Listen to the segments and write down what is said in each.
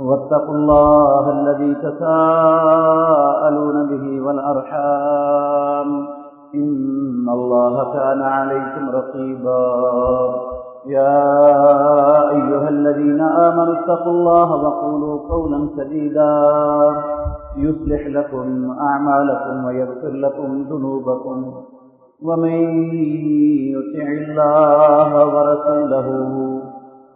واتقوا الله الذي تساءلون به والأرحام. إن الله كان عليكم رقيبا. يا أيها الذين آمنوا اتقوا الله وقولوا قولا سديدا. يصلح لكم أعمالكم ويغفر لكم ذنوبكم. ومن يطع الله ورسوله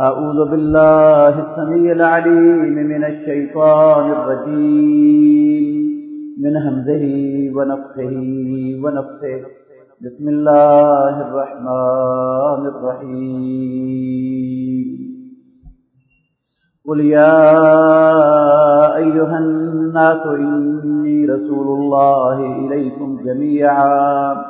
أعوذ بالله السميع العليم من الشيطان الرجيم. من همزه ونفخه ونفخه. بسم الله الرحمن الرحيم. قل يا أيها الناس إني رسول الله إليكم جميعا.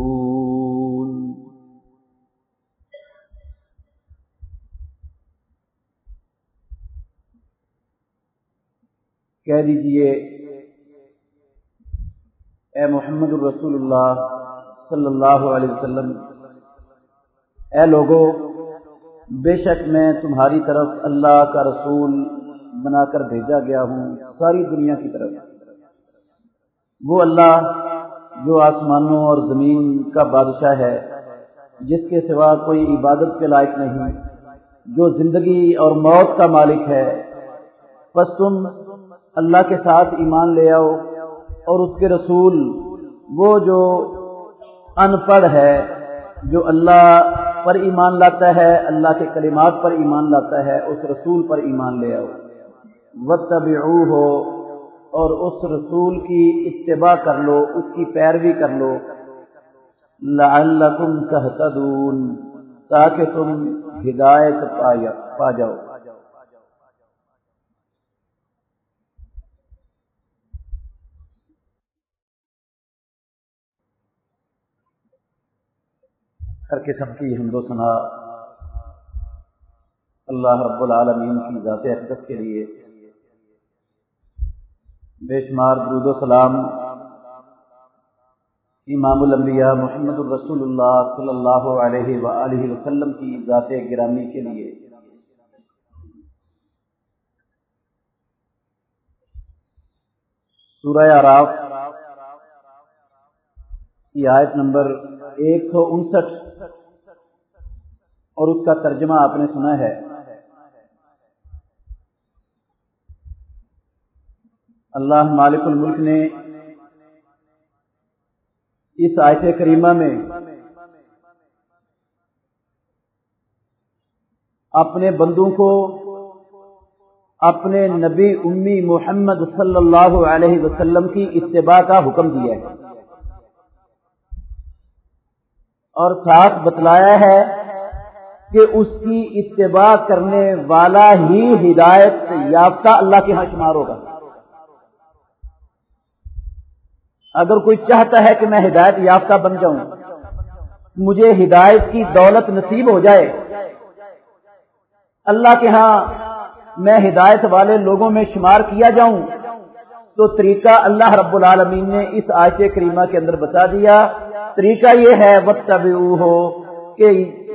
کہہ دیجیے، اے محمد الرسول اللہ صلی اللہ علیہ وسلم، اے لوگو، بے شک میں تمہاری طرف اللہ کا رسول بنا کر بھیجا گیا ہوں ساری دنیا کی طرف۔ وہ اللہ جو آسمانوں اور زمین کا بادشاہ ہے، جس کے سوا کوئی عبادت کے لائق نہیں، جو زندگی اور موت کا مالک ہے بس تم اللہ کے ساتھ ایمان لے آؤ اور اس کے رسول وہ جو ان پڑھ ہے، جو اللہ پر ایمان لاتا ہے، اللہ کے کلمات پر ایمان لاتا ہے، اس رسول پر ایمان لے آؤ۔ و ہو اور اس رسول کی اتباع کر لو، اس کی پیروی کر لو۔ لعلکم تہتدون تاکہ تم ہدایت پا جاؤ۔ ہر قسم کی حمد و ثنا اللہ رب العالمین کی ذات اقدس کے لیے۔ بے شمار درود و سلام۔ امام الانبیاء محمد الرسول اللہ صلی اللہ علیہ وآلہ وسلم کی ذات گرامی کے لیے۔ سورہ عراف کی آیت نمبر ایک سو انسٹھ۔ اور اس کا ترجمہ آپ نے سنا ہے۔ اللہ مالک الملک نے اس آیت کریمہ میں اپنے بندوں کو اپنے نبی امی محمد صلی اللہ علیہ وسلم کی اتباع کا حکم دیا ہے اور ساتھ بتلایا ہے کہ اس کی اتباع کرنے والا ہی ہدایت یافتہ اللہ کے ہاں شمار ہوگا۔ اگر کوئی چاہتا ہے کہ میں ہدایت یافتہ بن جاؤں، مجھے ہدایت کی دولت نصیب ہو جائے، اللہ کے ہاں میں ہدایت والے لوگوں میں شمار کیا جاؤں، تو طریقہ اللہ رب العالمین نے اس آیت کریمہ کے اندر بتا دیا۔ طریقہ یہ ہے وقت ہو کہ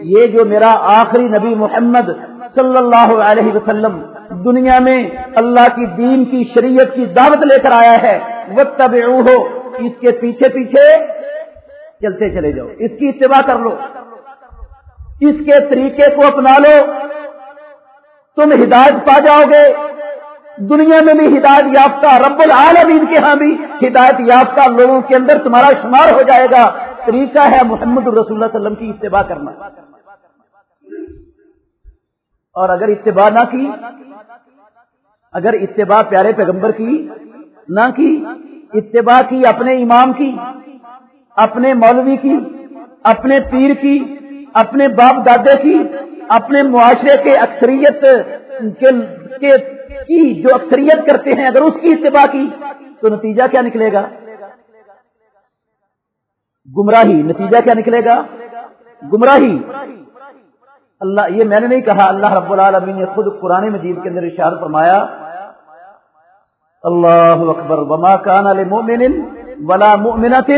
یہ جو میرا آخری نبی محمد صلی اللہ علیہ وسلم دنیا میں اللہ کی دین کی شریعت کی دعوت لے کر آیا ہے وہ تب ہو اس کے پیچھے پیچھے چلتے چلے جاؤ، اس کی اتباع کر لو، اس کے طریقے کو اپنا لو، تم ہدایت پا جاؤ گے، دنیا میں بھی ہدایت یافتہ رب العالمین کے ہاں بھی ہدایت یافتہ لوگوں کے اندر تمہارا شمار ہو جائے گا۔ طریقہ ہے محمد الرسول اللہ علیہ وسلم کی اتباع کرنا۔ اور اگر اتباع نہ کی، اگر اتباع پیارے پیغمبر کی نہ کی، اتباع کی اپنے امام کی، اپنے مولوی کی، اپنے پیر کی، اپنے باپ دادے کی، اپنے معاشرے کے اکثریت کے، کی جو اکثریت کرتے ہیں، اگر اس کی اتباع کی، تو نتیجہ کیا نکلے گا؟ گمراہی، نتیجہ کیا نکلے گا؟ گمراہی۔ اللہ، یہ میں نے نہیں کہا، اللہ رب العالمین نے خود قرآن مجید کے اندر اشار فرمایا، اللہ اکبر، وما کان لمؤمن ولا مؤمنۃ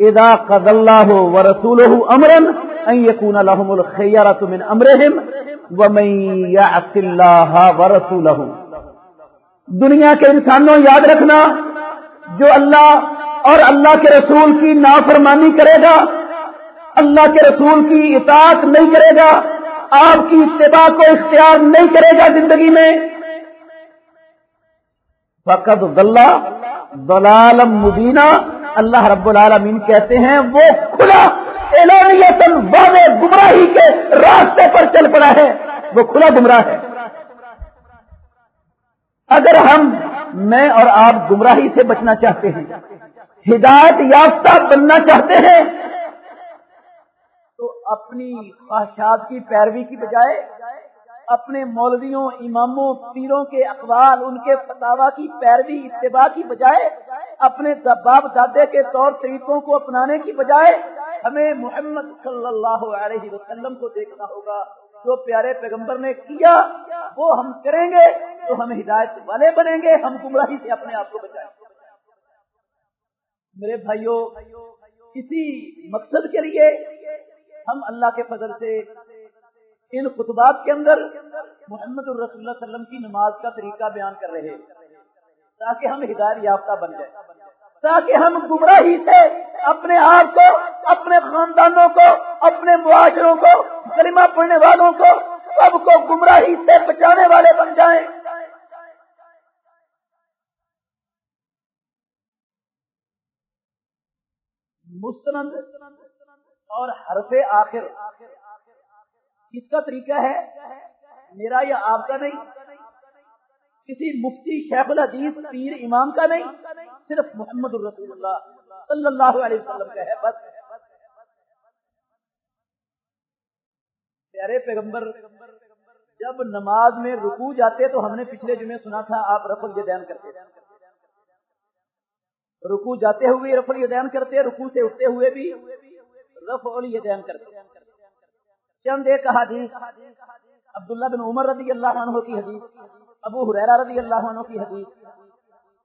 اذا قضى الله ورسوله امرا ان يكون لهم الخيرة من امرهم ومن يعص الله ورسوله دنیا کے انسانوں، یاد رکھنا، جو اللہ اور اللہ کے رسول کی نافرمانی کرے گا۔ اللہ کے رسول کی اطاعت نہیں کرے گا۔ آپ کی اتباع کو اختیار نہیں کرے گا زندگی میں۔ فقط غلہ دلالم مدینہ اللہ رب العالمین کہتے ہیں، وہ کھلا اعلانیتن واضح گمراہی کے راستے پر چل پڑا ہے۔ وہ کھلا گمراہ ہے۔ اگر ہم، میں اور آپ گمراہی سے بچنا چاہتے ہیں ہدایت یافتہ بننا چاہتے ہیں۔ تو اپنی خواہشات کی پیروی کی بجائے اپنے مولویوں، اماموں، پیروں کے اقوال، ان کے فتوا کی پیروی، اتباع کی بجائے اپنے باپ دادے کے طور طریقوں کو اپنانے کی بجائے ہمیں محمد صلی اللہ علیہ وسلم کو دیکھنا ہوگا۔ جو پیارے پیغمبر نے کیا، وہ ہم کریں گے تو ہم ہدایت والے بنیں گے، ہم گمراہی سے اپنے آپ کو بچائیں گے۔ میرے بھائیوں کسی مقصد کے لیے ہم اللہ کے فضل سے ان خطبات کے اندر محمد الرسول اللہ علیہ وسلم کی نماز کا طریقہ بیان کر رہے تاکہ ہم ہدایت یافتہ بن جائیں۔ تاکہ ہم گمراہی سے اپنے آپ کو، اپنے خاندانوں کو، اپنے معاشروں کو، کلمہ پڑھنے والوں کو، سب کو گمراہی سے بچانے والے بن جائیں۔ مستند اور حرف آخر۔ کس کا طریقہ ہے؟ میرا یا آپ کا نہیں۔ کسی مفتی شیخ الحدیث پیر امام کا نہیں۔ صرف محمد الرسول اللہ صلی اللہ علیہ وسلم کا ہے بس۔ پیارے پیغمبر، جب نماز میں رکو جاتے تو ہم نے پچھلے جمعے سنا تھا، آپ رفل الدین کرتے رکو جاتے ہوئے رفل الدین کرتے رکو سے اٹھتے ہوئے بھی رفع الیدین کرتے۔ چند ایک حدیث عبداللہ بن عمر رضی اللہ عنہ کی حدیث، ابو حریرہ رضی اللہ عنہ کی حدیث،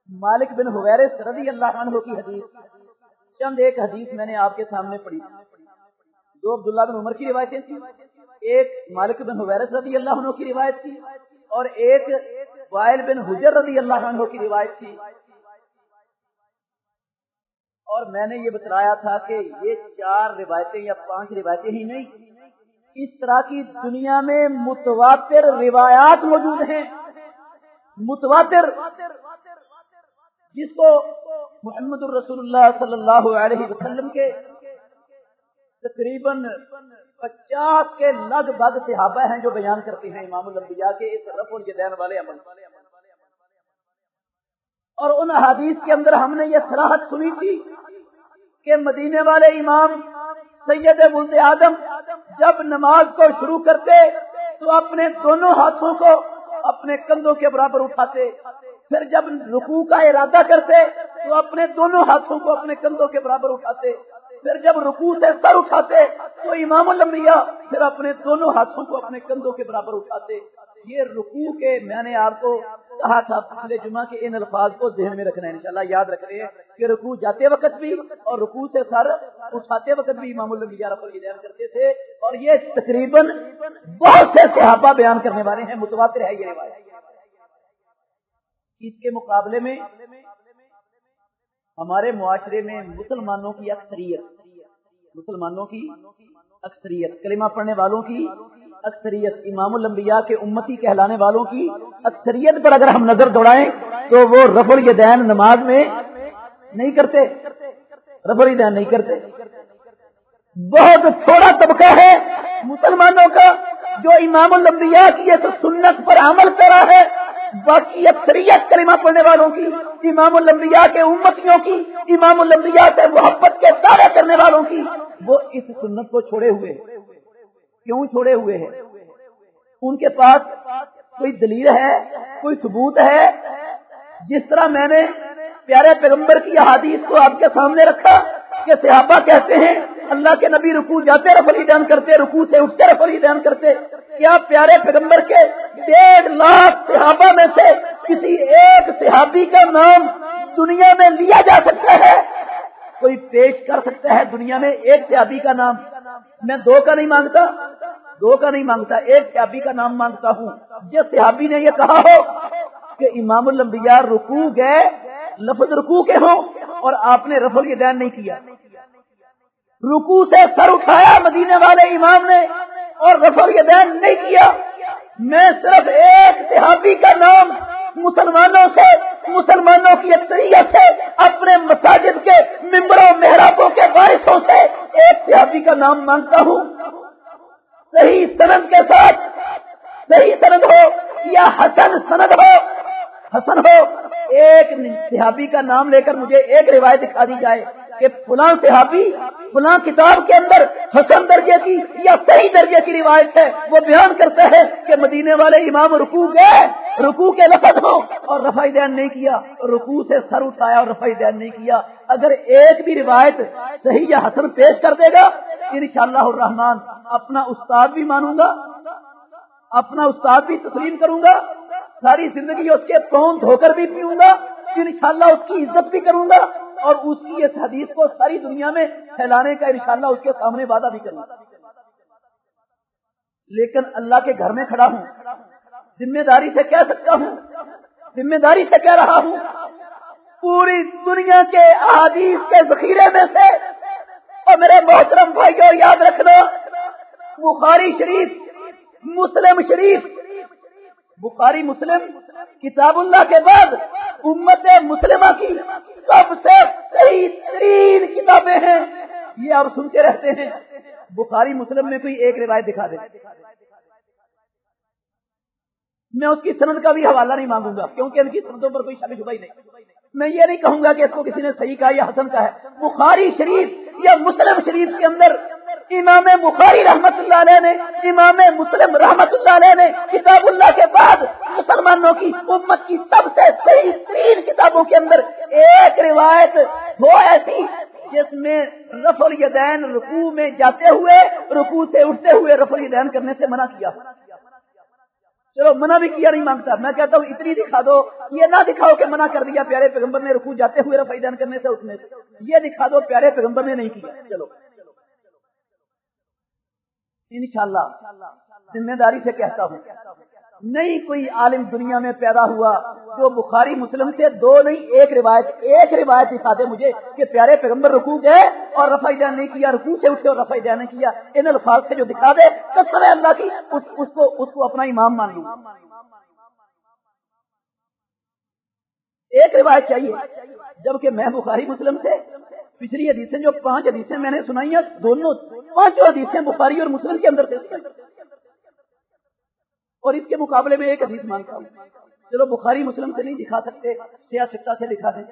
مالک بن حویرس رضی اللہ عنہ کی حدیث۔ چند ایک حدیث میں نے آپ کے سامنے پڑھی۔ دو عبداللہ بن عمر کی روایتیں تھی ایک مالک بن حویرس رضی اللہ عنہ کی روایت تھی اور ایک وائل بن حجر رضی اللہ عنہ کی روایت تھی۔ اور میں نے یہ بتلایا تھا کہ یہ چار روایتیں یا پانچ روایتیں ہی نہیں، اس طرح کی دنیا میں متواتر روایات موجود ہیں۔ متواتر، جس کو محمد الرسول اللہ صلی اللہ علیہ وسلم کے تقریباً پچاس کے لگ بھگ صحابہ ہیں جو بیان کرتے ہیں امام الانبیاء کے اس رف الجدین والے عمل۔ اور ان حدیث کے اندر ہم نے یہ سراہد سنی تھی کہ مدینے والے امام سید بلد آدم جب نماز کو شروع کرتے تو اپنے دونوں ہاتھوں کو اپنے کندھوں کے برابر اٹھاتے، پھر جب رکوع کا ارادہ کرتے تو اپنے دونوں ہاتھوں کو اپنے کندھوں کے برابر اٹھاتے، پھر جب رکوع سے سر اٹھاتے تو امام الانبیاء پھر اپنے دونوں ہاتھوں کو اپنے کندھوں کے برابر اٹھاتے۔ یہ رکوع کے میں نے آپ کو کہا تھا پچھلے جمعہ کے ان الفاظ کو ذہن میں رکھنا ہے، انشاءاللہ یاد رکھ رہے ہیں کہ رکوع جاتے وقت بھی اور رکوع سے سر اٹھاتے وقت بھی امام النبی رب بیان کرتے تھے اور یہ تقریباً بہت سے صحابہ بیان کرنے والے ہیں، متواتر ہے یہ روایت۔ اس کے مقابلے میں ہمارے معاشرے میں مسلمانوں کی اکثریت، مسلمانوں کی اکثریت، کلمہ پڑھنے والوں کی اکثریت امام الانبیاء کے امتی کہلانے والوں کی اکثریت پر اگر ہم نظر دوڑائیں تو وہ رف الدین نماز میں نہیں کرتے رف الدین نہیں کرتے۔ بہت تھوڑا طبقہ ہے مسلمانوں کا جو امام الانبیاء کی ایک سنت پر عمل کرا ہے۔ باقی اکثریت کلمہ پڑھنے والوں کی، امام الانبیاء کے امتیوں کی، امام الانبیاء سے محبت کے دعوے کرنے والوں کی وہ اس سنت کو چھوڑے ہوئے۔ کیوں چھوڑے ہوئے ہیں؟ ان کے پاس کوئی دلیل ہے؟ کوئی ثبوت ہے؟ جس طرح میں نے پیارے پیغمبر کی حادیث کو آپ کے سامنے رکھا کہ صحابہ کہتے ہیں، اللہ کے نبی رکو جاتے رفلی دین کرتے رکو سے اٹھتے رفلی دین کرتے۔ کیا پیارے پیغمبر کے ڈیڑھ لاکھ صحابہ میں سے کسی ایک صحابی کا نام دنیا میں لیا جا سکتا ہے؟ کوئی پیش کر سکتا ہے دنیا میں ایک صحابی کا نام؟ میں دو کا نہیں مانگتا، دو کا نہیں مانگتا، ایک صحابی کا نام مانگتا ہوں۔ جس صحابی نے یہ کہا ہو کہ امام الانبیاء رکو گئے، لفظ رکو کے ہوں اور آپ نے رفل یہ دین نہیں کیا۔ رکو سے سر اٹھایا مدینے والے امام نے اور رفل یہ دین نہیں کیا۔ میں صرف ایک صحابی کا نام مسلمانوں سے، مسلمانوں کی اکثریت سے، اپنے مساجد کے ممبروں، محرابوں کے باعثوں سے ایک صحابی کا نام مانگتا ہوں۔ صحیح سند کے ساتھ، صحیح سند ہو یا حسن سند ہو، حسن ہو، ایک صحابی کا نام لے کر مجھے ایک روایت دکھا دی جائے۔ کہ فلاں صحابی فلاں کتاب کے اندر حسن درجے کی یا صحیح درجے کی روایت ہے، وہ بیان کرتا ہے کہ مدینے والے امام رکو گئے رکو کے لفظ ہو اور رفائی دین نہیں کیا رکو سے سر اٹھایا اور رفائی دین نہیں کیا۔ اگر ایک بھی روایت صحیح یا حسن پیش کر دے گا ان شاء اللہ الرحمان اپنا استاد بھی مانوں گا، اپنا استاد بھی تسلیم کروں گا، ساری زندگی اس کے پون دھو کر بھی پیوں گا، انشاءاللہ اس کی عزت بھی کروں گا۔ اور اس کی اس حدیث کو ساری دنیا میں پھیلانے کا انشاءاللہ اس کے سامنے وعدہ بھی کروں۔ لیکن اللہ کے گھر میں کھڑا ہوں، ذمہ داری سے کہہ سکتا ہوں، ذمہ داری سے کہہ رہا ہوں، پوری دنیا کے احادیث کے ذخیرے میں سے اور میرے محترم بھائیوں یاد رکھنا، بخاری شریف، مسلم شریف، بخاری مسلم، کتاب اللہ کے بعد امت مسلمہ کی سب سے صحیح ترین کتابیں ہیں۔ یہ آپ سنتے رہتے ہیں۔ بخاری مسلم میں کوئی ایک روایت دکھا دے۔ میں اس کی سند کا بھی حوالہ نہیں مانگوں گا، کیونکہ ان کی سندوں پر کوئی شبی شبئی نہیں۔ میں یہ نہیں کہوں گا کہ اس کو کسی نے صحیح کہا یا حسن کا ہے۔ بخاری شریف یا مسلم شریف کے اندر امام بخاری رحمت اللہ علیہ نے، امام مسلم رحمت اللہ علیہ نے کتاب اللہ کے بعد مسلمانوں کی امت کی سب سے صحیح تین کتابوں کے اندر ایک روایت وہ ایسی جس میں رف الیدین رکوع میں جاتے ہوئے، رکوع سے اٹھتے ہوئے رف الیدین کرنے سے منع کیا۔ چلو، منع بھی کیا نہیں مانگتا۔ میں کہتا ہوں، اتنی دکھا دو۔ یہ نہ دکھاؤ کہ منع کر دیا پیارے پیغمبر نے رکوع جاتے ہوئے رف دین کرنے سے اٹھنے سے۔ یہ دکھا دو، پیارے پیغمبر نے نہیں کیا۔ چلو۔ انشاءاللہ ذمہ داری سے کہتا ہوں نہیں کوئی عالم دنیا میں پیدا ہوا جو بخاری مسلم سے دو نہیں ایک روایت ایک روایت دکھا دے مجھے کہ پیارے پیغمبر رکو گئے اور رفائی جان نہیں کیا رکو سے اٹھے اور رفائی جان نہیں کیا۔ ان الفاظ سے جو دکھا دے تو سر اللہ کی اس, اس کو اس کو اپنا امام مان لوں۔ ایک روایت چاہیے جبکہ میں بخاری مسلم سے پچھلی حدیثیں جو پانچ حدیثیں میں نے سنائی ہیں دونوں پانچوں حدیثیں بخاری اور مسلم کے اندر سے اور اس کے مقابلے میں ایک حدیث مانتا ہوں۔ چلو بخاری، مسلم سے نہیں دکھا سکتے سیاستہ سے دکھا دیں۔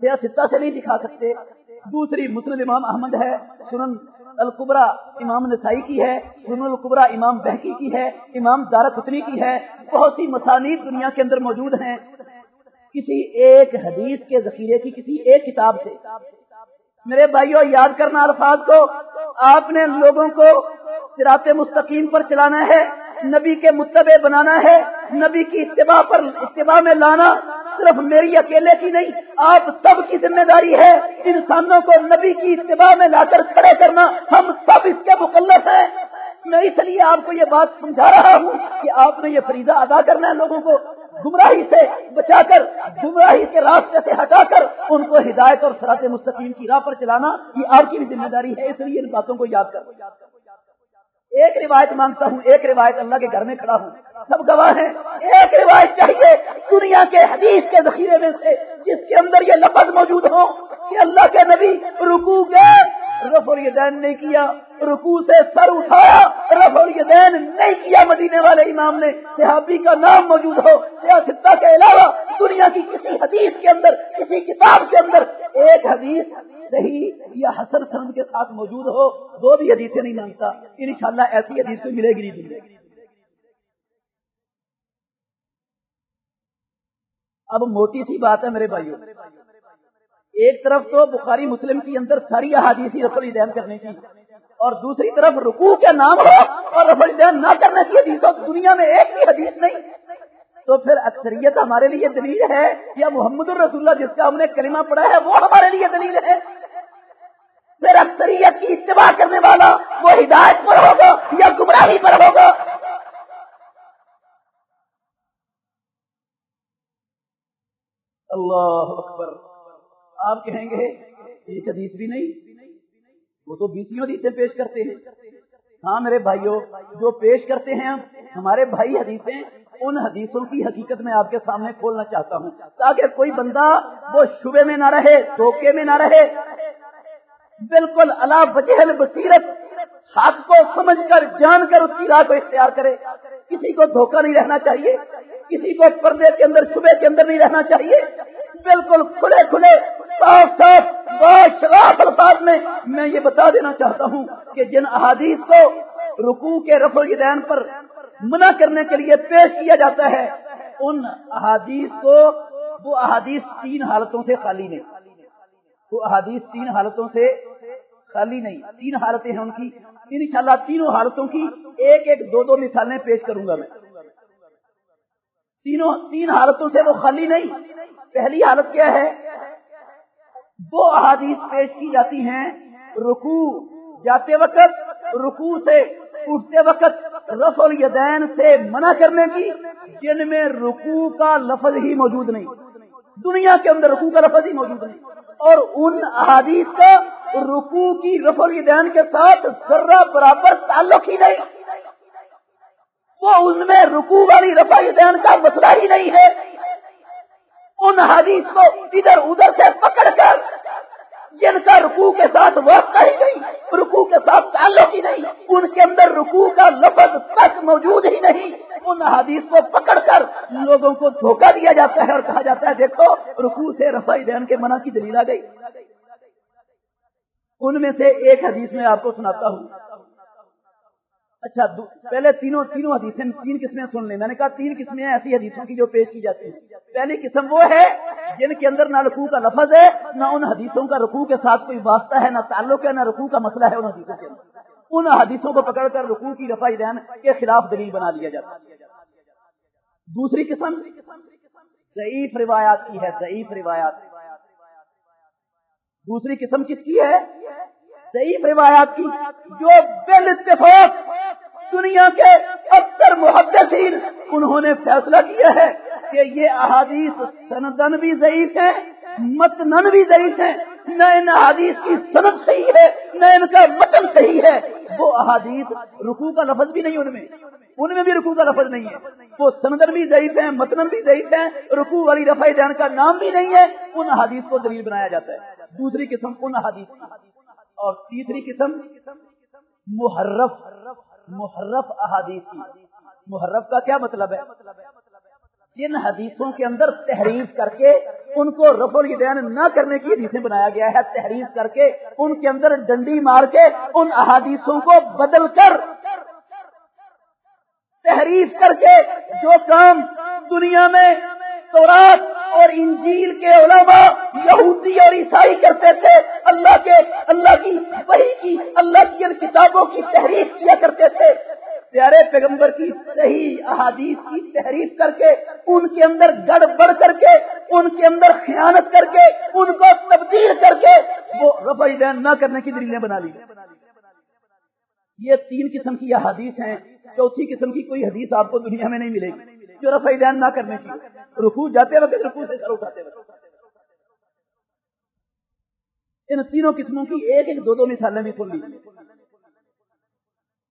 سیاستہ سے نہیں دکھا سکتے۔ دوسری مسلم امام احمد ہے، سنن القبرا امام نسائی کی ہے، سنن القبرا امام بہکی کی ہے، امام دارا قطنی کی ہے۔ بہت سی مسانید دنیا کے اندر موجود ہیں۔ کسی ایک حدیث کے ذخیرے کی کسی ایک کتاب سے۔ میرے بھائیوں یاد کرنا الفاظ کو۔ آپ نے لوگوں کو سراط مستقیم پر چلانا ہے، نبی کے متبع بنانا ہے، نبی کی اتباع پر اتباع میں لانا صرف میری اکیلے کی نہیں، آپ سب کی ذمہ داری ہے۔ انسانوں کو نبی کی اتباع میں لا کر کھڑے کرنا ہم سب اس کے مقلف ہیں۔ میں اس لیے آپ کو یہ بات سمجھا رہا ہوں کہ آپ نے یہ فریضہ ادا کرنا ہے لوگوں کو۔ گمراہی سے بچا کر، گمراہی کے راستے سے ہٹا کر ان کو ہدایت اور سرات مستقیم کی راہ پر چلانا یہ آپ کی بھی ذمہ داری ہے، اس لیے ان باتوں کو یاد کر ایک روایت مانگتا ہوں، ایک روایت اللہ کے گھر میں کھڑا ہوں۔ سب گواہ ہیں، ایک روایت چاہیے دنیا کے حدیث کے ذخیرے میں سے، جس کے اندر یہ لفظ موجود ہو کہ اللہ کے نبی رکو گئے۔ رف الیدین نے کیا رکو سے سر اٹھایا رف الیدین نہیں کیا مدینے والے امام نے۔ صحابی کا نام موجود ہو سیاستہ کے علاوہ دنیا کی کسی حدیث کے اندر، کسی کتاب کے اندر ایک حدیث صحیح یا حسن سند کے ساتھ موجود ہو، دو بھی حدیثیں نہیں مانگتا۔ انشاءاللہ ایسی حدیث تو ملے گی نہیں ملے گی اب موٹی سی بات ہے میرے بھائیوں ایک طرف تو بخاری مسلم کے اندر ساری احادیثی رفل الدین کرنے کی اور دوسری طرف رکوع کے نام ہو اور رفل الدین نہ کرنے کی حدیث ہو، دنیا میں ایک بھی حدیث نہیں۔ تو پھر اکثریت ہمارے لیے دلیل ہے یا محمد الرسول اللہ جس کا ہم نے کلمہ پڑھا ہے، وہ ہمارے لیے دلیل ہے۔ پھر اکثریت کی اتباع کرنے والا وہ ہدایت پر ہوگا یا گمراہی پر ہوگا؟ اللہ اکبر۔ آپ کہیں گے، ایک حدیث بھی نہیں. وہ تو بیسوں حدیثیں پیش کرتے ہیں۔ ہاں میرے بھائیوں جو پیش کرتے ہیں ہمارے بھائی حدیثیں، ان حدیثوں کی حقیقت میں آپ کے سامنے کھولنا چاہتا ہوں۔ تاکہ کوئی بندہ وہ شبے میں نہ رہے، دھوکے میں نہ رہے، بالکل اللہ بچہل بصیرت ہاتھ کو سمجھ کر، جان کر اس کی راہ کو اختیار کرے۔ کسی کو دھوکہ نہیں رہنا چاہیے، کسی کو پردے کے اندر، شبے کے اندر نہیں رہنا چاہیے۔ بالکل کھلے کھلے صاف صاف الفاظ میں میں یہ بتا دینا چاہتا ہوں کہ جن احادیث کو رکوع کے رف الدین پر منع کرنے کے لیے پیش کیا جاتا ہے، ان احادیث کو، وہ احادیث تین حالتوں سے خالی نہیں۔ وہ احادیث تین حالتوں سے خالی نہیں۔ تین حالتیں ہیں ان کی۔ انشاءاللہ تینوں حالتوں کی ایک ایک دو دو مثالیں پیش کروں گا میں۔ تینوں، تین حالتوں سے وہ خالی نہیں۔ پہلی حالت کیا ہے؟ دو احادیث پیش کی جاتی ہیں رکو جاتے وقت رکو سے اٹھتے وقت رف الیدین سے منع کرنے کی، جن میں رکو کا لفظ ہی موجود نہیں۔ دنیا کے اندر رکو کا لفظ ہی موجود نہیں۔ اور ان احادیث کا رکو کی رف الیدین کے ساتھ ذرہ برابر تعلق ہی نہیں۔ وہ ان میں رکو والی رفا دین کا مسئلہ ہی نہیں ہے۔ ان حدیث کو ادھر ادھر سے پکڑ کر جن کا رکوع کے ساتھ وقت ہی نہیں، رکوع کے ساتھ تعلق ہی نہیں، ان کے اندر رکوع کا لفظ تک موجود ہی نہیں۔ ان حدیث کو پکڑ کر لوگوں کو دھوکہ دیا جاتا ہے اور کہا جاتا ہے، دیکھو، رکوع سے رفائی دین کے منع کی دلیل آ گئی۔ ان میں سے ایک حدیث میں آپ کو سناتا ہوں۔ اچھا پہلے تینوں تینوں حدیثیں تین قسمیں سن لیں۔ میں نے کہا تین قسمیں ایسی حدیثوں کی جو پیش کی جاتی ہیں۔ پہلی قسم وہ ہے جن کے اندر نہ رکوع کا لفظ ہے، نہ ان حدیثوں کا رکوع کے ساتھ کوئی واسطہ ہے، نہ تعلق ہے، نہ رکوع کا مسئلہ ہے ان حدیثوں کے اندر۔ ان حدیثوں کو پکڑ کر رکوع کی رفائی دین کے خلاف دلیل بنا لیا جاتا ہے۔ دوسری قسم، ضعیف روایات کی ہے، ضعیف روایات۔ دوسری قسم کس کی ہے؟ ضعیف روایات کی جو بل اتفاق دنیا کے اکثر محدثین، انہوں نے فیصلہ کیا ہے کہ یہ احادیث سندن بھی ضعیف ہے متنن بھی ضعیف ہے نہ ان احادیث کی صنعت صحیح ہے، نہ ان کا متن صحیح ہے۔ وہ احادیث رکوع کا لفظ بھی نہیں ان میں۔ ان میں بھی رکوع کا لفظ نہیں ہے۔ وہ سندن بھی ضعیف ہے متن بھی ضعیف ہے رکوع والی رفع جان کا نام بھی نہیں ہے۔ ان احادیث کو دلیل بنایا جاتا ہے۔ دوسری قسم ان احادیث۔ اور تیسری قسم محرف۔ محرف احادیث کی۔ محرف کا کیا مطلب ہے؟ جن حدیثوں کے اندر تحریف کر کے ان کو رف الدین نہ کرنے کی حدیثیں بنایا گیا ہے، تحریف کر کے ان کے اندر ڈنڈی مار کے ان احادیثوں کو بدل کر تحریف کر کے جو کام دنیا میں تورات اور انجیل کے علماء یہودی اور عیسائی کرتے تھے۔ اللہ کے اللہ کی وہی کی، اللہ کی ان کتابوں کی تحریف کیا کرتے تھے۔ پیارے پیغمبر کی صحیح احادیث کی تحریف کر کے، ان کے اندر گڑ بڑ کر کے، ان کے اندر خیانت کر کے، ان کو تبدیل کر کے وہ رفع دین نہ کرنے کی دلیلیں بنا لی۔ یہ تین قسم کی احادیث ہیں۔ چوتھی قسم کی کوئی حدیث آپ کو دنیا میں نہیں ملے گی۔ جو رفع دین نہ کرنے کی۔ رکو جاتے وقت رکو سے سر اٹھاتے وقت۔ ان تینوں قسموں کی ایک ایک دو دو مثالیں بھی سن لی۔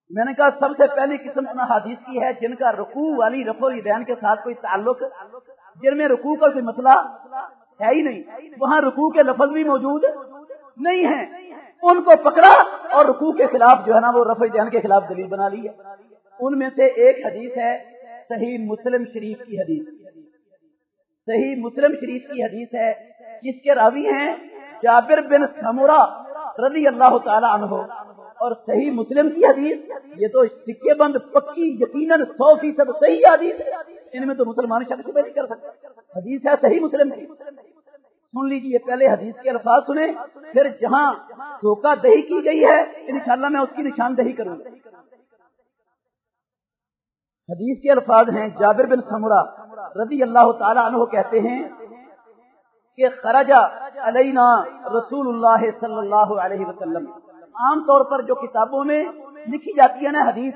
میں نے کہا سب سے پہلی قسم ان حادیث کی ہے جن کا رکوع والی رفو الدین کے ساتھ کوئی تعلق، جن میں رکوع کا کوئی مسئلہ ہے ہی نہیں۔ وہاں رکوع کے لفظ بھی موجود نہیں ہیں۔ ان کو پکڑا اور رکوع کے خلاف جو ہے نا وہ رفع الدین کے خلاف دلیل بنا لی ہے۔ ان میں سے ایک حدیث ہے صحیح مسلم شریف کی حدیث۔ صحیح مسلم شریف کی حدیث ہے۔ جس کے راوی ہیں؟ جابر بن سمورا رضی اللہ تعالی عنہ۔ اور صحیح مسلم کی حدیث، یہ تو سکے بند پکی یقیناً سو فیصد صحیح حدیث ان میں تو مسلمان شخص بھی نہیں کر سکتے۔ حدیث ہے صحیح مسلم کی۔ سن لیجیے پہلے حدیث کے الفاظ سنیں، پھر جہاں دھوکہ دہی کی گئی ہے، انشاءاللہ میں اس کی نشاندہی کروں گا۔ حدیث کے الفاظ ہیں، جابر بن سمرا رضی اللہ تعالی عنہ کہتے ہیں کہ خرجہ علینا رسول اللہ صلی اللہ علیہ وسلم۔ عام طور پر جو کتابوں میں لکھی جاتی ہے نا حدیث،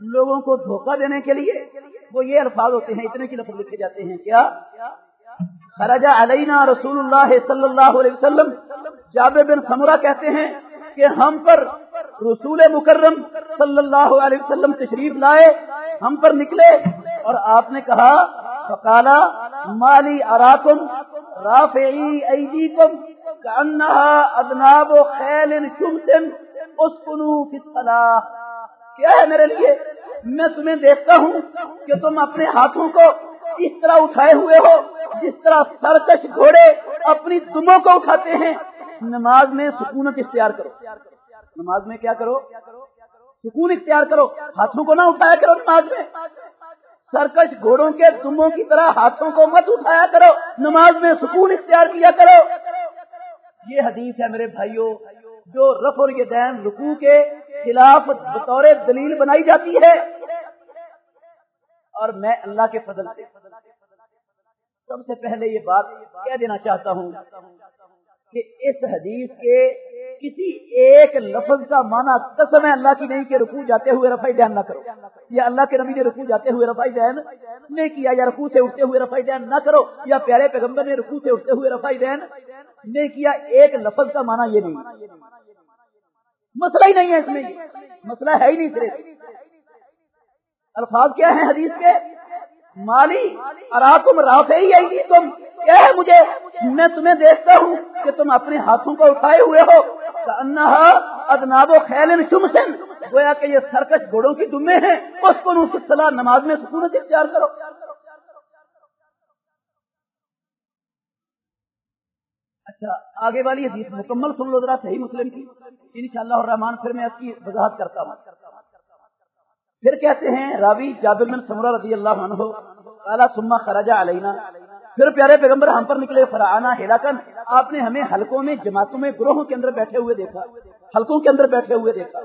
لوگوں کو دھوکہ دینے کے لیے وہ یہ الفاظ ہوتے ہیں، اتنے کی لفظ لکھے جاتے ہیں۔ کیا؟ خراجہ علینا رسول اللہ صلی اللہ علیہ وسلم جاب بن سمرہ کہتے ہیں کہ ہم پر رسول مکرم صلی اللہ علیہ وسلم تشریف لائے، ہم پر نکلے اور آپ نے کہا، فقالا مالی اراکم رافعی ایدیکم ادناب و خیل کیا ہے میرے لیے؟ میں تمہیں دیکھتا ہوں کہ تم اپنے ہاتھوں کو اس طرح اٹھائے ہوئے ہو، جس طرح سرکش گھوڑے اپنی دموں کو اٹھاتے ہیں۔ نماز میں سکون اختیار کرو۔ نماز میں کیا کرو؟ سکون اختیار کرو۔ ہاتھوں کو نہ اٹھایا کرو نماز میں۔ سرکش گھوڑوں کے دموں کی طرح ہاتھوں کو مت اٹھایا کرو۔ نماز میں سکون اختیار کیا کرو۔ یہ حدیث ہے میرے بھائیوں جو رف اور دین رکوع کے خلاف بطور دلیل بنائی جاتی ہے۔ اور میں اللہ کے فضل سے، سب سے پہلے یہ بات کہہ دینا چاہتا ہوں۔ کہ اس حدیث کے کسی ایک لفظ کا معنی قسم ہے اللہ کی نہیں کہ رکوع جاتے ہوئے رفائی دین نہ کرو. یا اللہ کے نبی نے رکوع جاتے ہوئے رفائی دین نہیں کیا، یا رکوع سے اٹھتے ہوئے رفائی دین نہ کرو، یا پیارے پیغمبر نے رکوع سے اٹھتے ہوئے رفائی دین نہیں کیا، ایک لفظ کا معنی یہ نہیں. مسئلہ ہی نہیں ہے اس میں. مسئلہ ہے ہی نہیں صرف. الفاظ کیا ہیں حدیث کے؟ مالی اراکم رافع ہی آئی تم کیا ہے مجھے، میں تمہیں دیکھتا ہوں کہ تم اپنے ہاتھوں کو اٹھائے ہوئے ہو۔ ادناب و خیل شمسن گویا کہ یہ سرکش گھوڑوں کی دمے ہیں۔ اس کو صلاح نماز میں سکون سے اختیار کرو۔ اچھا آگے والی حدیث مکمل سن لو ذرا صحیح مسلم کی۔ ان شاء اللہ الرحمان پھر میں اس کی وضاحت کرتا ہوں۔ پھر کہتے ہیں، راوی جابر بن سمرہ رضی اللہ عنہ اعلیٰ سما خراجہ علینا۔ پھر پیارے پیغمبر ہم پر نکلے فرانا ہلاکن۔ آپ نے ہمیں حلقوں میں، جماعتوں میں گروہوں کے اندر بیٹھے ہوئے دیکھا۔ حلقوں کے اندر بیٹھے ہوئے دیکھا۔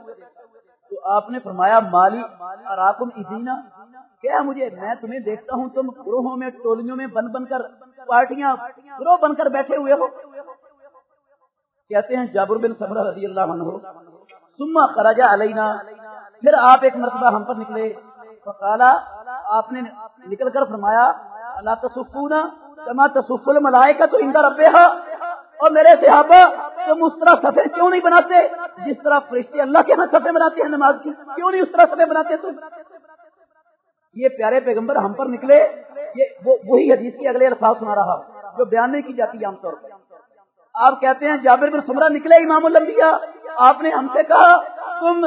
تو آپ نے فرمایا، مالی اراکم ادینا کیا مجھے، میں تمہیں دیکھتا ہوں، تم گروہوں میں، ٹولیوں میں بن بن کر پارٹیاں، گروہ بن کر بیٹھے ہوئے ہو؟ کہتے ہیں جابر بن صبر رضی اللہ عنہ۔ سما خراجہ علینا۔ پھر آپ ایک مرتبہ ہم پر نکلے۔ فقالا، آپ نے نکل کر فرمایا اللہ تصفونا کما تصف الملائکہ تو اندر ربے اور میرے صحابہ، تم اس طرح صفحے کیوں نہیں بناتے؟ جس طرح فرشتے اللہ کے ہاں صفحے بناتے ہیں، نماز کی کیوں نہیں اس طرح صفحے بناتے تم؟ یہ پیارے پیغمبر ہم پر نکلے، یہ وہی حدیث کی اگلے الفاظ سنا رہا، جو بیان نہیں کی جاتی عام طور پر۔ آپ کہتے ہیں جابر بن سمرہ نکلے امام الانبیاء، آپ نے ہم سے کہا، تم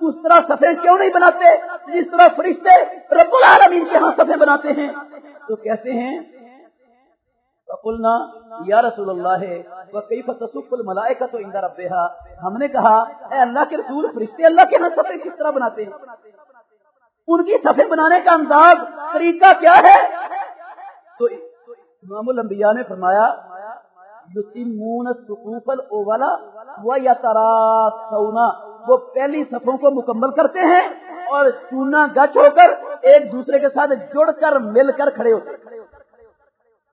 اس طرح سفید کیوں نہیں بناتے؟ جس طرح فرشتے رب العالمین کے ہاں سفید بناتے ہیں۔ تو کہتے ہیں یا رسول اللہ وہ تصف کا تو ہم نے کہا، اے اللہ کے رسول، فرشتے اللہ کے ہاں سفید کس طرح بناتے ہیں؟ ان کی سفید بنانے کا انداز، طریقہ کیا ہے؟ تو امام الانبیاء نے فرمایا وہ یا ترا سونا وہ پہلی صفوں کو مکمل کرتے ہیں اور چونا گچ ہو کر ایک دوسرے کے ساتھ جڑ کر مل کر کھڑے ہوتے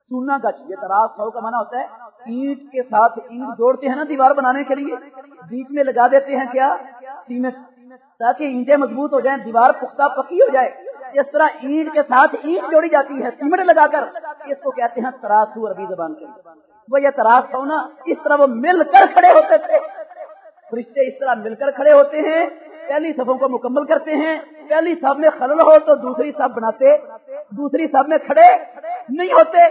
چونا گچ یہ تراس سو کا مانا ہوتا ہے۔ اینٹ کے ساتھ اینٹ جوڑتے ہیں نا دیوار بنانے کے لیے۔ بیچ میں لگا دیتے ہیں کیا؟ سیمنٹ۔ تاکہ اینٹیں مضبوط ہو جائیں، دیوار پختہ پکی ہو جائے۔ اس طرح اینٹ کے ساتھ اینٹ جوڑی جاتی ہے، سیمنٹ لگا کر۔ اس کو کہتے ہیں تراسو عربی زبان کے۔ وہ یہ تراس ہونا اس طرح وہ مل کر کھڑے ہوتے تھے۔ فرشتے اس طرح مل کر کھڑے ہوتے ہیں، پہلی صفوں کو مکمل کرتے ہیں، پہلی سب میں خلل ہو تو دوسری سب بناتے، دوسری سب میں کھڑے نہیں ہوتے،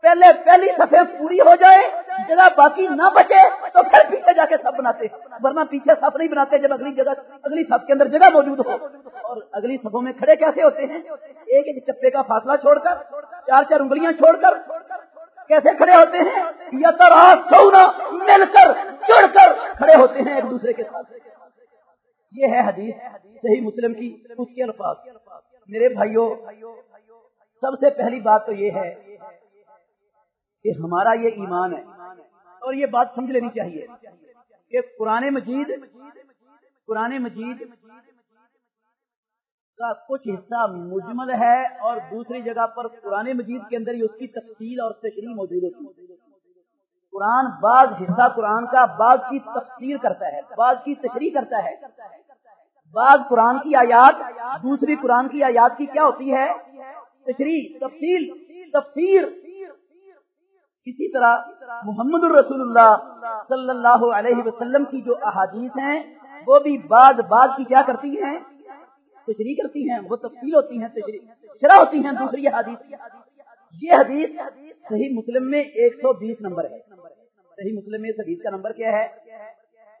پہلے پہلی صفحے پوری ہو جائے جگہ باقی نہ بچے تو پھر پیچھے جا کے سب بناتے، ورنہ پیچھے سب نہیں بناتے جب اگلی جگہ، اگلی سب کے اندر جگہ موجود ہو۔ اور اگلی سبوں میں کھڑے کیسے ہوتے ہیں؟ ایک ایک چپے کا فاصلہ چھوڑ کر، چار چار انگلیاں چھوڑ کر کیسے کھڑے ہوتے ہیں؟ یا سونا، مل کر، جڑ کر کھڑے ہوتے ہیں ایک دوسرے کے ساتھ۔ یہ ہے حدیث صحیح مسلم کی اس کے الفاظ۔ میرے بھائیوں سب سے پہلی بات تو یہ ہے کہ ہمارا یہ ایمان ہے اور یہ بات سمجھ لینی چاہیے کہ قرآن مجید قرآن مجید کا کچھ حصہ مجمل ہے اور دوسری جگہ پر قرآن مجید کے اندر ہی اس کی تفصیل اور تشریح موجود ہوتی ہے۔ قرآن بعض حصہ قرآن کا، بعض کی تفصیل کرتا ہے، بعض کی تشریح کرتا ہے۔ بعض قرآن کی آیات، دوسری قرآن کی آیات کی کیا ہوتی ہے؟ تشریح، تفصیل، تفسیر۔ اسی طرح محمد الرسول اللہ صلی اللہ علیہ وسلم کی جو احادیث ہیں، وہ بھی بعض بعض کی کیا کرتی ہیں؟ تشریح کرتی ہیں، وہ تفصیل ہوتی ہیں تشریح شرح ہوتی ہیں، دوسری حدیث۔ یہ حدیث صحیح مسلم میں ایک سو بیس نمبر ہے۔ صحیح مسلم میں اس حدیث کا نمبر کیا ہے؟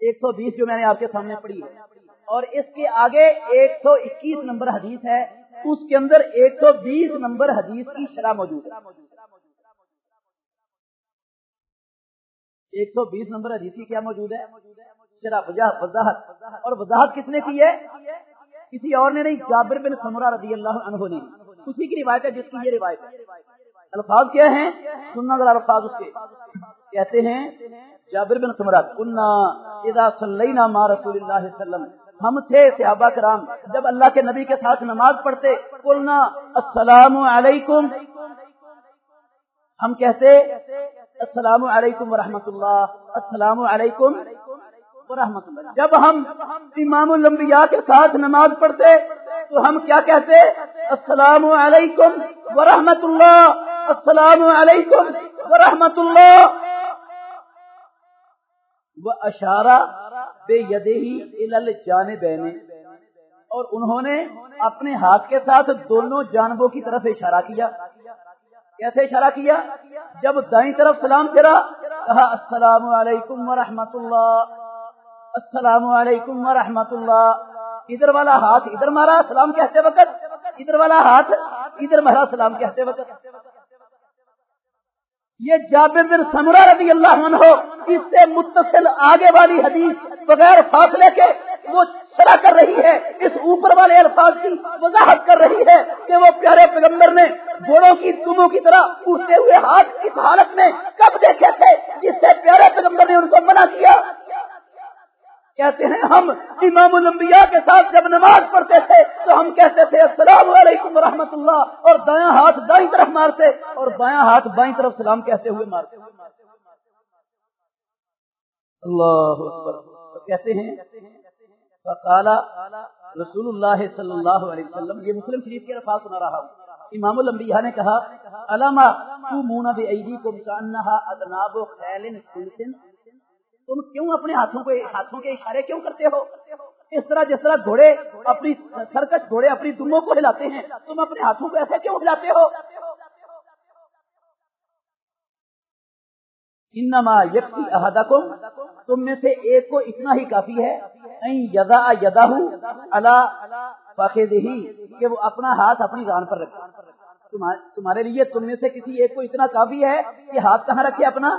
ایک سو بیس جو میں نے آپ کے سامنے پڑھی ہے۔ اور اس کے آگے ایک سو اکیس نمبر حدیث ہے۔ اس کے اندر ایک سو بیس نمبر حدیث کی شرح موجود ہے۔ ایک سو بیس نمبر حدیث کی کیا موجود ہے؟ شرح وضاحت۔ اور وضاحت کس نے کی ہے؟ کسی اور نے نہیں، جابر بن سمرا رضی اللہ عنہ نے۔ اسی کی روایت ہے، جس کی یہ روایت ہے۔ الفاظ کیا ہیں؟ سننا ذرا الفاظ اس کے۔ کہتے ہیں، جابر بن سمرا کننا اذا صلینا ما رسول اللہ صلی اللہ علیہ وسلم ہم تھے صحابہ کرام، جب اللہ کے نبی کے ساتھ نماز پڑھتے، قلنا السلام علیکم۔ ہم کہتے، السلام علیکم ورحمۃ اللہ، السلام علیکم جب ہم امام الانبیاء کے ساتھ نماز پڑھتے، تو ہم کیا کہتے؟ السلام علیکم ورحمۃ اللہ۔ السلام علیکم ورحمۃ اللہ۔ وہ اشارہ بے یدہی جانے بہنے اور انہوں نے اپنے ہاتھ کے ساتھ دونوں جانبوں کی طرف اشارہ کیا۔ کیسے اشارہ کیا؟ جب دائیں طرف سلام پھرا کہا السلام علیکم ورحمۃ اللہ۔ السلام علیکم ورحمۃ اللہ۔ ادھر والا ہاتھ، ادھر مارا، سلام کہتے وقت۔ ادھر والا ہاتھ، ادھر مارا، سلام کہتے وقت۔ یہ جابر بن سمرہ رضی اللہ عنہ، اس سے متصل آگے والی حدیث بغیر فاصلے کے وہ چلا کر رہی ہے۔ اس اوپر والے الفاظ کی وضاحت کر رہی ہے کہ وہ پیارے پیغمبر نے گھوڑوں کی دموں کی طرح اٹھتے ہوئے ہاتھ اس حالت میں کب دیکھے تھے، جس سے پیارے پیغمبر نے ان کو منع کیا۔ کہتے ہیں ہم امام الانبیاء کے ساتھ جب نماز پڑھتے تھے تو ہم کہتے تھے السلام علیکم ورحمۃ اللہ اور دایاں ہاتھ دائیں طرف مارتے اور بایاں ہاتھ بائیں طرف سلام کہتے ہوئے مارتے اللہ کہتے ہیں رسول اللہ صلی اللہ علیہ وسلم یہ مسلم شریف کے الفاظ سنا رہا ہوں امام الانبیاء نے کہا علامہ تو مونا بے عیدی کو ادناب و خیل تم کیوں اپنے ہاتھوں کو ہاتھوں کے اشارے کیوں کرتے ہو؟ اس طرح جس طرح گھوڑے اپنی سرکش گھوڑے اپنی دموں کو ہلاتے ہیں، تم اپنے ہاتھوں کو ایسے کیوں ہلاتے ہو؟ انما یکفی احدکم، تم میں سے ایک کو اتنا ہی کافی ہے یدا یدا اللہ فاقدہی کہ وہ اپنا ہاتھ اپنی ران پر رکھے۔ تمہارے لیے تم میں سے کسی ایک کو اتنا کافی ہے کہ ہاتھ کہاں رکھے اپنا؟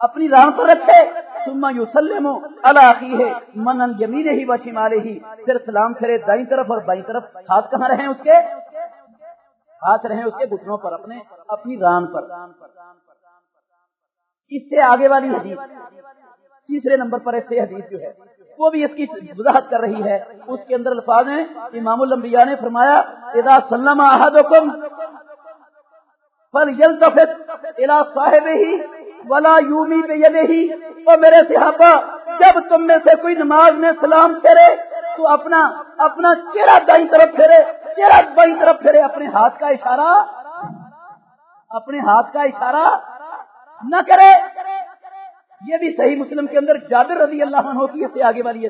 اپنی راہ پر رکھے سما یو سلم اللہ ہے من جمین ہی و ہی، پھر سلام کرے دائیں طرف اور بائیں طرف۔ ہاتھ کہاں رہے اس کے؟ ہاتھ رہے اس کے گھٹنوں پر، اپنے، اپنی ران پر۔ اس سے آگے والی حدیث، تیسرے نمبر پر ایسے حدیث جو ہے، وہ بھی اس کی وضاحت کر رہی ہے۔ اس کے اندر الفاظ ہیں، امام الانبیاء نے فرمایا، اذا سلم احدکم فلیلتفت الى صاحب ہی ولا یومی بے ہی اور میرے صحابہ، جب تم میں سے کوئی نماز میں سلام پھیرے، تو اپنا اپنا چہرہ دائیں طرف پھیرے، چہرہ بائیں طرف پھیرے، اپنے ہاتھ کا اشارہ، اپنے ہاتھ کا اشارہ نہ کرے۔ یہ بھی صحیح مسلم کے اندر جابر رضی اللہ عنہ کی اس سے آگے والی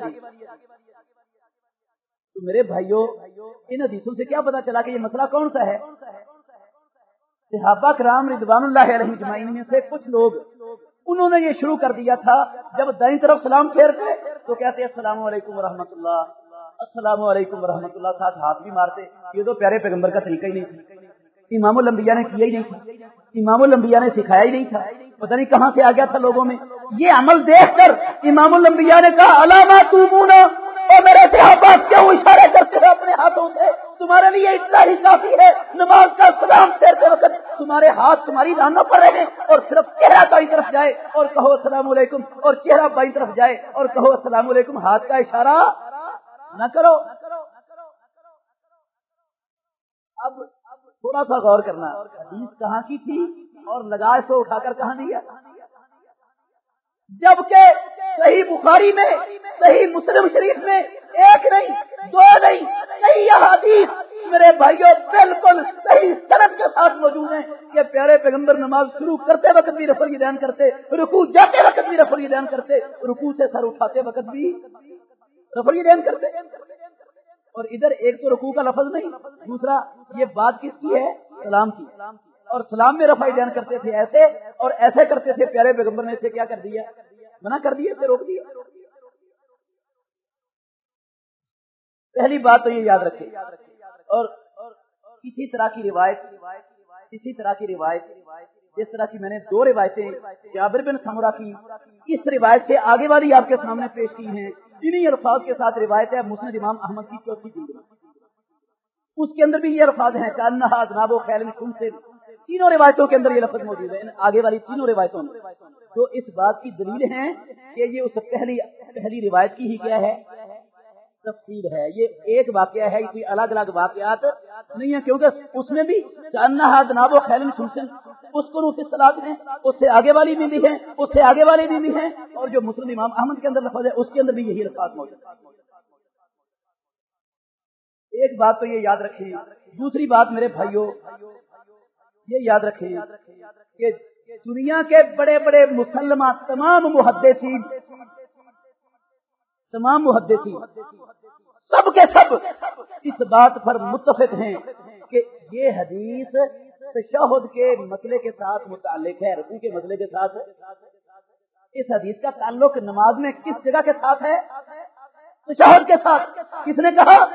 تو میرے بھائیوں ان حدیثوں سے کیا پتا چلا کہ یہ مسئلہ کون سا ہے؟ صحابہ کرام رضوان اللہ علیہ جمعین میں سے کچھ لوگ انہوں نے یہ شروع کر دیا تھا، جب دائیں طرف سلام پھیرتے تو کہتے السلام علیکم ورحمۃ اللہ، السلام علیکم ورحمۃ اللہ، ساتھ ہاتھ بھی مارتے۔ یہ تو پیارے پیغمبر کا طریقہ ہی نہیں تھا۔ امام الانبیاء نے کیا ہی نہیں تھا۔ امام الانبیاء نے سکھایا ہی نہیں تھا۔ پتہ نہیں کہاں سے آ گیا تھا لوگوں میں۔ یہ عمل دیکھ کر امام الانبیاء نے کہا علامہ اور میرے صحابہ کیوں اشارے کرتے ہیں اپنے ہاتھوں سے؟ تمہارے لیے اتنا ہی کافی ہے۔ نماز کا سلام پھیرتے وقت تمہارے ہاتھ تمہاری رانوں پر رہے اور صرف چہرہ بائیں طرف جائے اور کہو السلام علیکم اور چہرہ بائیں طرف جائے اور کہو السلام علیکم۔ ہاتھ کا اشارہ نہ کرو۔ اب تھوڑا سا غور کرنا۔ حدیث کہاں کی تھی اور لگا اس کو اٹھا کر کہاں دیا جبکہ صحیح بخاری میں، صحیح مسلم شریف میں ایک نہیں، دو نہیں، صحیح احادیث میرے بھائیوں بالکل صحیح سڑک کے ساتھ موجود ہیں کہ پیارے پیغمبر نماز شروع کرتے وقت بھی رفل دین کرتے رکو جاتے وقت بھی رفل دین کرتے رکو سے سر اٹھاتے وقت بھی رفل دین کرتے۔ اور ادھر ایک تو رکوع کا لفظ نہیں، دوسرا یہ بات کس کی ہے؟ سلام کی۔ اور سلام میں رفائی دین کرتے تھے ایسے، اور ایسے کرتے تھے پیارے پیغمبر نے اسے کیا کر دیا؟ منع کر دیا اسے روک دیا۔ پہلی بات تو یہ یاد رکھے اور کسی طرح کی روایت کسی طرح کی روایت، جس طرح کی میں نے دو روایتیں جابر بن سمرا کی، اس روایت سے آگے والی آپ کے سامنے پیش کی ہیں۔ انہیں الفاظ کے ساتھ روایت ہے مسلم امام احمد کی چوتھی جلد۔ اس کے اندر بھی یہ الفاظ ہیں چاننا جناب و خیل میں سے تینوں روایتوں کے اندر یہ لفظ موجود ہے۔ آگے والی تینوں روایتوں میں تو اس بات کی دلیل ہے کہ یہ اس پہلی پہلی روایت کی ہی کیا ہے؟ تفصیل ہے۔ یہ ایک واقعہ ہے کوئی الگ الگ واقعات نہیں ہے کیونکہ اس میں بھی چاننا جناب و خیل میں اس کو روسی سلاد ہیں، اس سے آگے والی بھی بھی ہیں، اس سے آگے والی بھی بھی ہیں، اور جو مسلم امام احمد کے اندر لفظ ہے، اس کے اندر بھی یہی الفاظ موجود ایک بات تو یہ یاد رکھیں دوسری بات میرے بھائیوں یہ یاد رکھیں کہ دنیا کے بڑے بڑے مسلمان تمام محدثین تمام محدثین، سب کے سب اس بات پر متفق ہیں کہ یہ حدیث تشہد کے مسئلے کے ساتھ متعلق ہے رسو کے مسئلے کے ساتھ۔ اس حدیث کا تعلق نماز میں کس جگہ کے ساتھ ہے؟ تشہد کے ساتھ۔ کس نے کہا؟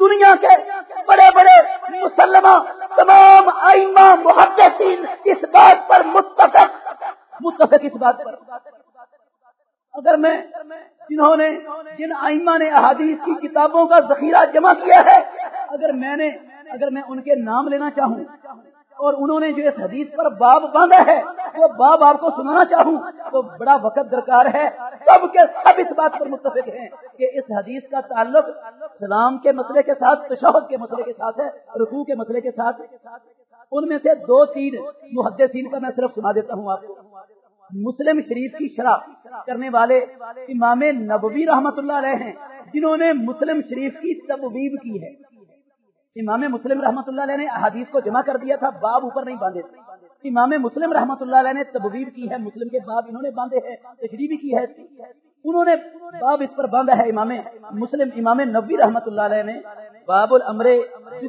دنیا کے بڑے بڑے مسلمان تمام آئمہ محدثین اس بات پر متفق متفق اس بات پر۔ اگر میں جنہوں نے جن آئمہ نے احادیث کی کتابوں کا ذخیرہ جمع کیا ہے، اگر میں نے اگر میں ان کے نام لینا چاہوں اور انہوں نے جو اس حدیث پر باب باندھا ہے، وہ باب آپ کو سنانا چاہوں تو بڑا وقت درکار ہے۔ سب کے سب اس بات پر متفق ہیں کہ اس حدیث کا تعلق سلام کے مسئلے کے ساتھ، تشہد کے مسئلے کے ساتھ ہے، رکوع کے مسئلے کے ساتھ۔ ان میں سے دو تین محدثین کا میں صرف سنا دیتا ہوں آپ کو۔ مسلم شریف کی شرح کرنے والے امام نبوی رحمت اللہ علیہ ہیں، جنہوں نے مسلم شریف کی تبویب کی ہے۔ امام مسلم رحمۃ اللہ علیہ نے احادیث کو جمع کر دیا تھا، باب اوپر نہیں باندھے۔ تھے امام مسلم رحمۃ اللہ علیہ نے تبویب کی ہے، مسلم کے باب انہوں نے باندھے ہیں، تشریح بھی کی ہے۔ انہوں نے باب اس پر باندھا ہے امام مسلم، امام نبی رحمۃ اللہ علیہ نے باب الامر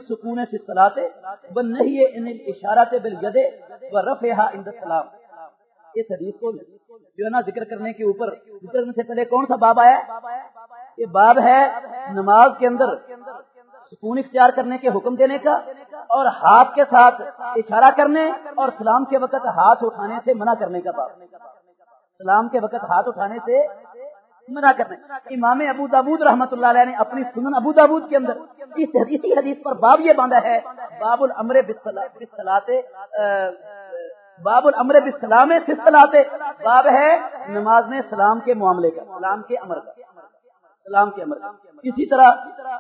سکون سے سلاتے و نہیں ان اشارات بالید و رفعها عند السلام۔ اس حدیث کو جو ہے نا ذکر کرنے کے اوپر ذکر سے پہلے کون سا باب آیا؟ یہ باب ہے نماز کے اندر۔ سکون اختیار کرنے کے حکم دینے کا اور ہاتھ کے ساتھ اشارہ کرنے اور سلام کے وقت ہاتھ اٹھانے سے منع کرنے کا باب سلام کے وقت ہاتھ اٹھانے سے منع کرنے۔ امام ابو دابود رحمت اللہ علیہ نے اپنی سنن ابو دابود کے اندر اس حدیثی حدیث پر باب یہ باندھا ہے، باب الامر بسلاتے باب الامر بسلام سے باب ہے نماز میں سلام کے معاملے کا، سلام کے امر کا۔ سلام کے عمل اسی طرح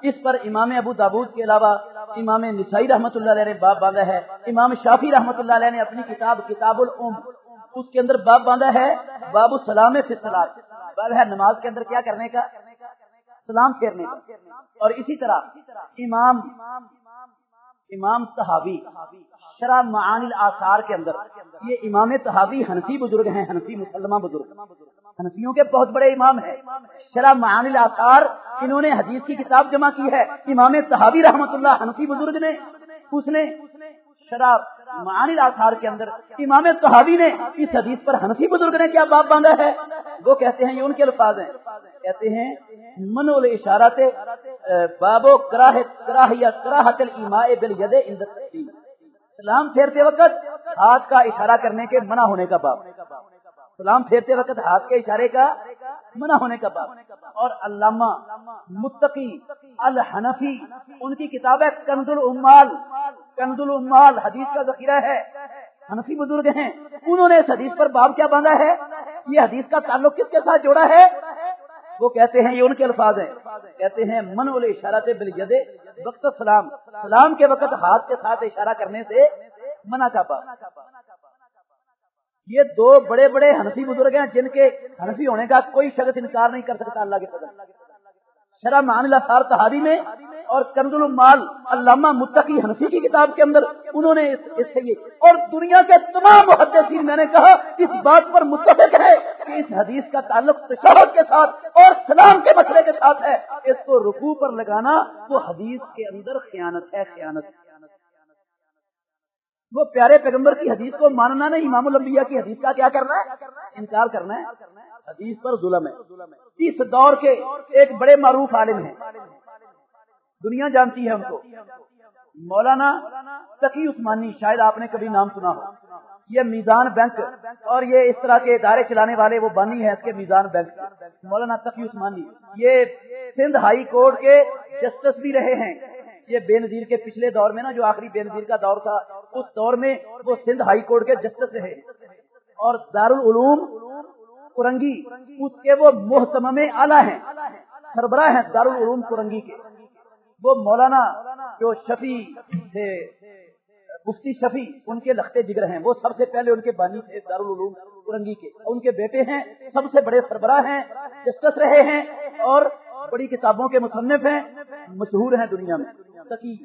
اس پر امام ابو دابود کے علاوہ امام نسائی رحمۃ اللہ علیہ نے باب باندھا ہے۔ امام شافی رحمۃ اللہ علیہ نے اپنی کتاب کتاب العم اس کے اندر باب باندھا ہے باب السلام سے سلاد باب ہے نماز کے اندر کیا کرنے کا؟ سلام پھیرنے کا۔ اور اسی طرح امام امام صحابی شرح معانی آثار کے اندر یہ امام تحابی حنفی بزرگ ہیں، حنفی مسلمہ بزرگ۔ حنفیوں کے بہت بڑے امام ہیں۔ شرح معانی آثار انہوں نے حدیث کی کتاب جمع کی ہے۔ امام تحابی رحمت اللہ حنفی بزرگ نے، اس نے شرح معانی آثار کے اندر امام تحابی نے اس حدیث پر حنفی بزرگ نے کیا باب باندھا ہے۔ وہ کہتے ہیں، یہ ان کے الفاظ ہیں۔ کہتے ہیں من اشارہ سے بابو کراہ کراہ یا کراہت الما بل ید سلام پھیرتے وقت ہاتھ کا اشارہ کرنے کے منع ہونے کا باب۔ سلام پھیرتے وقت ہاتھ کے اشارے کا منع ہونے کا باب اور علامہ متقی الحنفی، ان کی کتاب ہے کنز العمال کنز العمال حدیث کا ذخیرہ ہے۔ حنفی بزرگ ہیں۔ انہوں نے اس حدیث پر باب کیا باندھا ہے۔ یہ حدیث کا تعلق کس کے ساتھ جوڑا ہے؟ وہ کہتے ہیں، یہ ان کے الفاظ ہیں۔ کہتے ہیں، من والے اشارہ سے بل جدے وقت سلام۔ سلام کے وقت ہاتھ کے ساتھ اشارہ کرنے سے منع کا پا یہ دو بڑے بڑے ہنسی بزرگ ہیں جن کے ہنسی ہونے کا کوئی شخص انکار نہیں کر سکتا اللہ کے فضل شرح مان سار تہاری میں اور کنز المال علامہ متقی حنفی کی کتاب کے اندر انہوں نے اس سے یہ اور دنیا کے تمام محدثین میں نے کہا، اس بات پر متفق ہے کہ اس حدیث کا تعلق تشہد کے ساتھ اور سلام کے مسئلے کے ساتھ ہے۔ اس کو رکوع پر لگانا وہ حدیث کے اندر خیانت ہے، خیانت۔ وہ پیارے پیغمبر کی حدیث کو ماننا نہیں، امام الانبیاء کی حدیث کا کیا کرنا ہے؟ انکار کرنا ہے۔ حدیث پر ظلم ہے۔ اس دور کے ایک بڑے معروف عالم ہیں۔ دنیا جانتی ہے ان کو۔ مولانا تقی عثمانی، شاید آپ نے کبھی نام سنا ہو۔ یہ میزان بینک اور یہ اس طرح کے ادارے چلانے والے وہ بانی ہے اس کے میزان بینک۔ مولانا تقی عثمانی، یہ سندھ ہائی کورٹ کے جسٹس بھی رہے ہیں۔ یہ بے نظیر کے پچھلے دور میں نا، جو آخری بے نظیر کا دور تھا، اس دور میں وہ سندھ ہائی کورٹ کے جسٹس رہے۔ اور دارالعلوم کرنگی اس کے وہ محتمم اعلیٰ ہیں، سربراہ ہیں دارالعلوم کرنگی کے۔ وہ مولانا جو شفیع تھے، مفتی شفیع، ان کے لختے جگر ہیں۔ وہ سب سے پہلے ان کے بانی تھے دارالعلوم کرنگی کے۔ ان کے بیٹے ہیں، سب سے بڑے سربراہ ہیں، جسٹس رہے ہیں، اور بڑی کتابوں کے مصنف ہیں، مشہور ہیں دنیا میں۔ سکی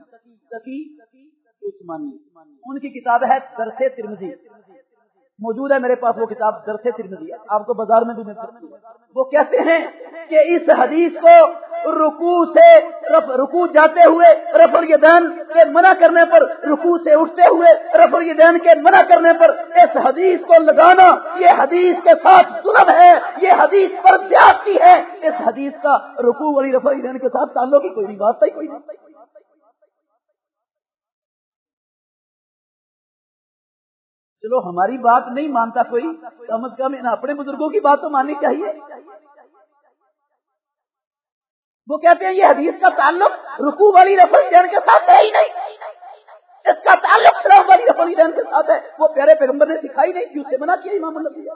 سکی عثمانی۔ ان کی کتاب ہے درس ترمزی موجود ہے میرے پاس وہ کتاب درس ترمزی آپ کو بازار میں بھی مل سکتی ہے۔ وہ کہتے ہیں کہ اس حدیث کو رکو سے رکو جاتے ہوئے رف الدین کے منع کرنے پر رکو سے اٹھتے ہوئے رف الدین کے منع کرنے پر اس حدیث کو لگانا یہ حدیث کے ساتھ ظلم ہے، یہ حدیث پر زیادتی ہے۔ اس حدیث کا رکو والی رف الدین کے ساتھ تعلق کی کوئی نہیں، بات کوئی نہیں۔ چلو ہماری بات نہیں مانتا کوئی، کم از کم اپنے بزرگوں کی بات تو ماننی چاہیے۔ وہ کہتے ہیں یہ حدیث کا تعلق رکو والی رفل دین کے ساتھ ہے ہی نہیں۔ اس کا تعلق سلام والی رفل دین کے ساتھ ہے۔ وہ پیارے پیغمبر نے سکھائی نہیں، کیوں سے منع کیا امام اللہ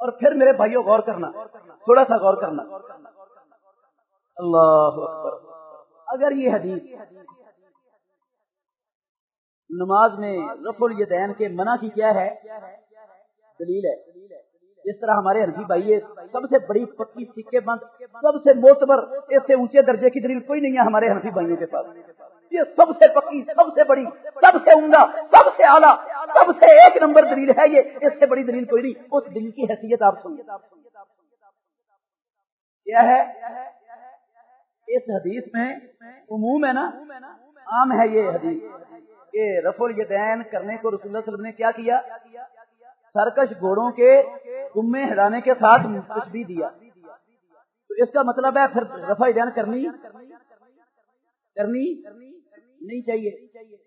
اور پھر میرے بھائیوں، غور کرنا، تھوڑا سا غور کرنا۔ اللہ اگر یہ حدیث نماز میں رف الیدین کے منع کی کیا ہے؟ دلیل ہے۔ جس طرح ہمارے حرفی بھائی سب سے بڑی پکی سکے بند، سب سے موتبر اس سے اونچے درجے کی دلیل کوئی نہیں ہے ہمارے حرفی بھائیوں کے پاس۔ یہ سب سے پکی، سب سے بڑی، سب سے عمدہ، سب سے اعلیٰ، سب سے ایک نمبر دلیل ہے یہ۔ اس سے بڑی دلیل کوئی نہیں، اس دل کی حیثیت آپ سنیے۔ کیا ہے؟ اس حدیث میں عموم ہے نا؟ عام ہے یہ حدیث۔ کہ رف الیدین کرنے کو رسول اللہ صلی اللہ علیہ وسلم نے کیا کیا؟ سرکش گھوڑوں کے کمے ہلانے کے ساتھ بھی دیا۔ تو اس کا مطلب ہے پھر رفع دین کرنی کرنی نہیں چاہیے۔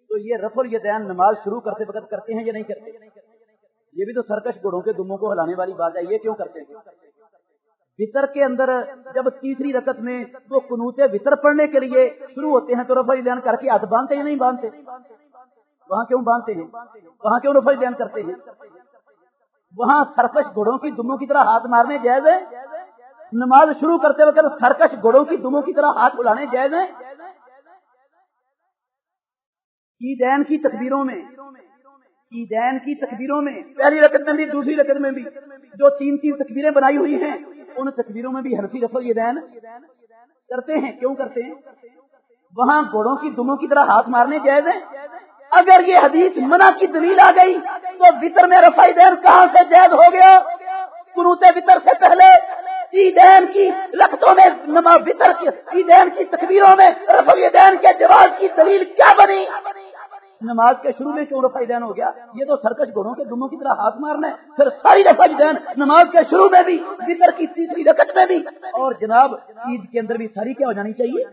تو یہ رف الیدین نماز شروع کرتے وقت کرتے ہیں یا نہیں کرتے؟ یہ بھی تو سرکش گھوڑوں کے دموں کو ہلانے والی بات ہے، یہ کیوں کرتے ہیں؟ وطر کے اندر جب تیسری رکت میں وہ کنوتے وطر پڑھنے کے لیے شروع ہوتے ہیں تو رفع دین کر کے ہاتھ باندھتے یا نہیں باندھتے۔ وہاں کیوں باندھتے ہیں؟ وہاں کیوں رفع دین کرتے ہیں؟ وہاں سرکش گھوڑوں کی دموں کی طرح ہاتھ مارنے جائز ہے نماز شروع کرتے وقت سرکش گڑوں کی دموں کی طرح ہاتھ بلانے جائز ہیں؟ عیدین کی تقبیروں میں، عیدین کی تقبیروں میں، پہلی رقط میں بھی، دوسری رقط میں بھی جو تین تین تقبیریں بنائی ہوئی ہیں، ان تقبیروں میں بھی حرفی رفل عیدین کرتے ہیں۔ کیوں کرتے ہیں؟ وہاں گھوڑوں کی دموں کی طرح ہاتھ مارنے جائز ہیں؟ اگر یہ حدیث منع کی دلیل آ گئی تو وطر میں رفائی دین کہاں سے جائز ہو گیا؟ قروط وطر سے پہلے، عیدین کی لختوں میں وطر کی، عیدین کی تقبیروں میں رفائی دین کے جواز کی دلیل کیا بنی؟ نماز کے شروع میں کیوں رفائی دین ہو گیا؟ یہ تو سرکش گھوڑوں کے دموں کی طرح ہاتھ مارنا ہے، پھر ساری رفائی دین نماز کے شروع میں بھی، وطر کی تیسری رکت میں بھی۔ اور جناب، عید کے اندر بھی ساری کیا ہو جانی چاہیے؟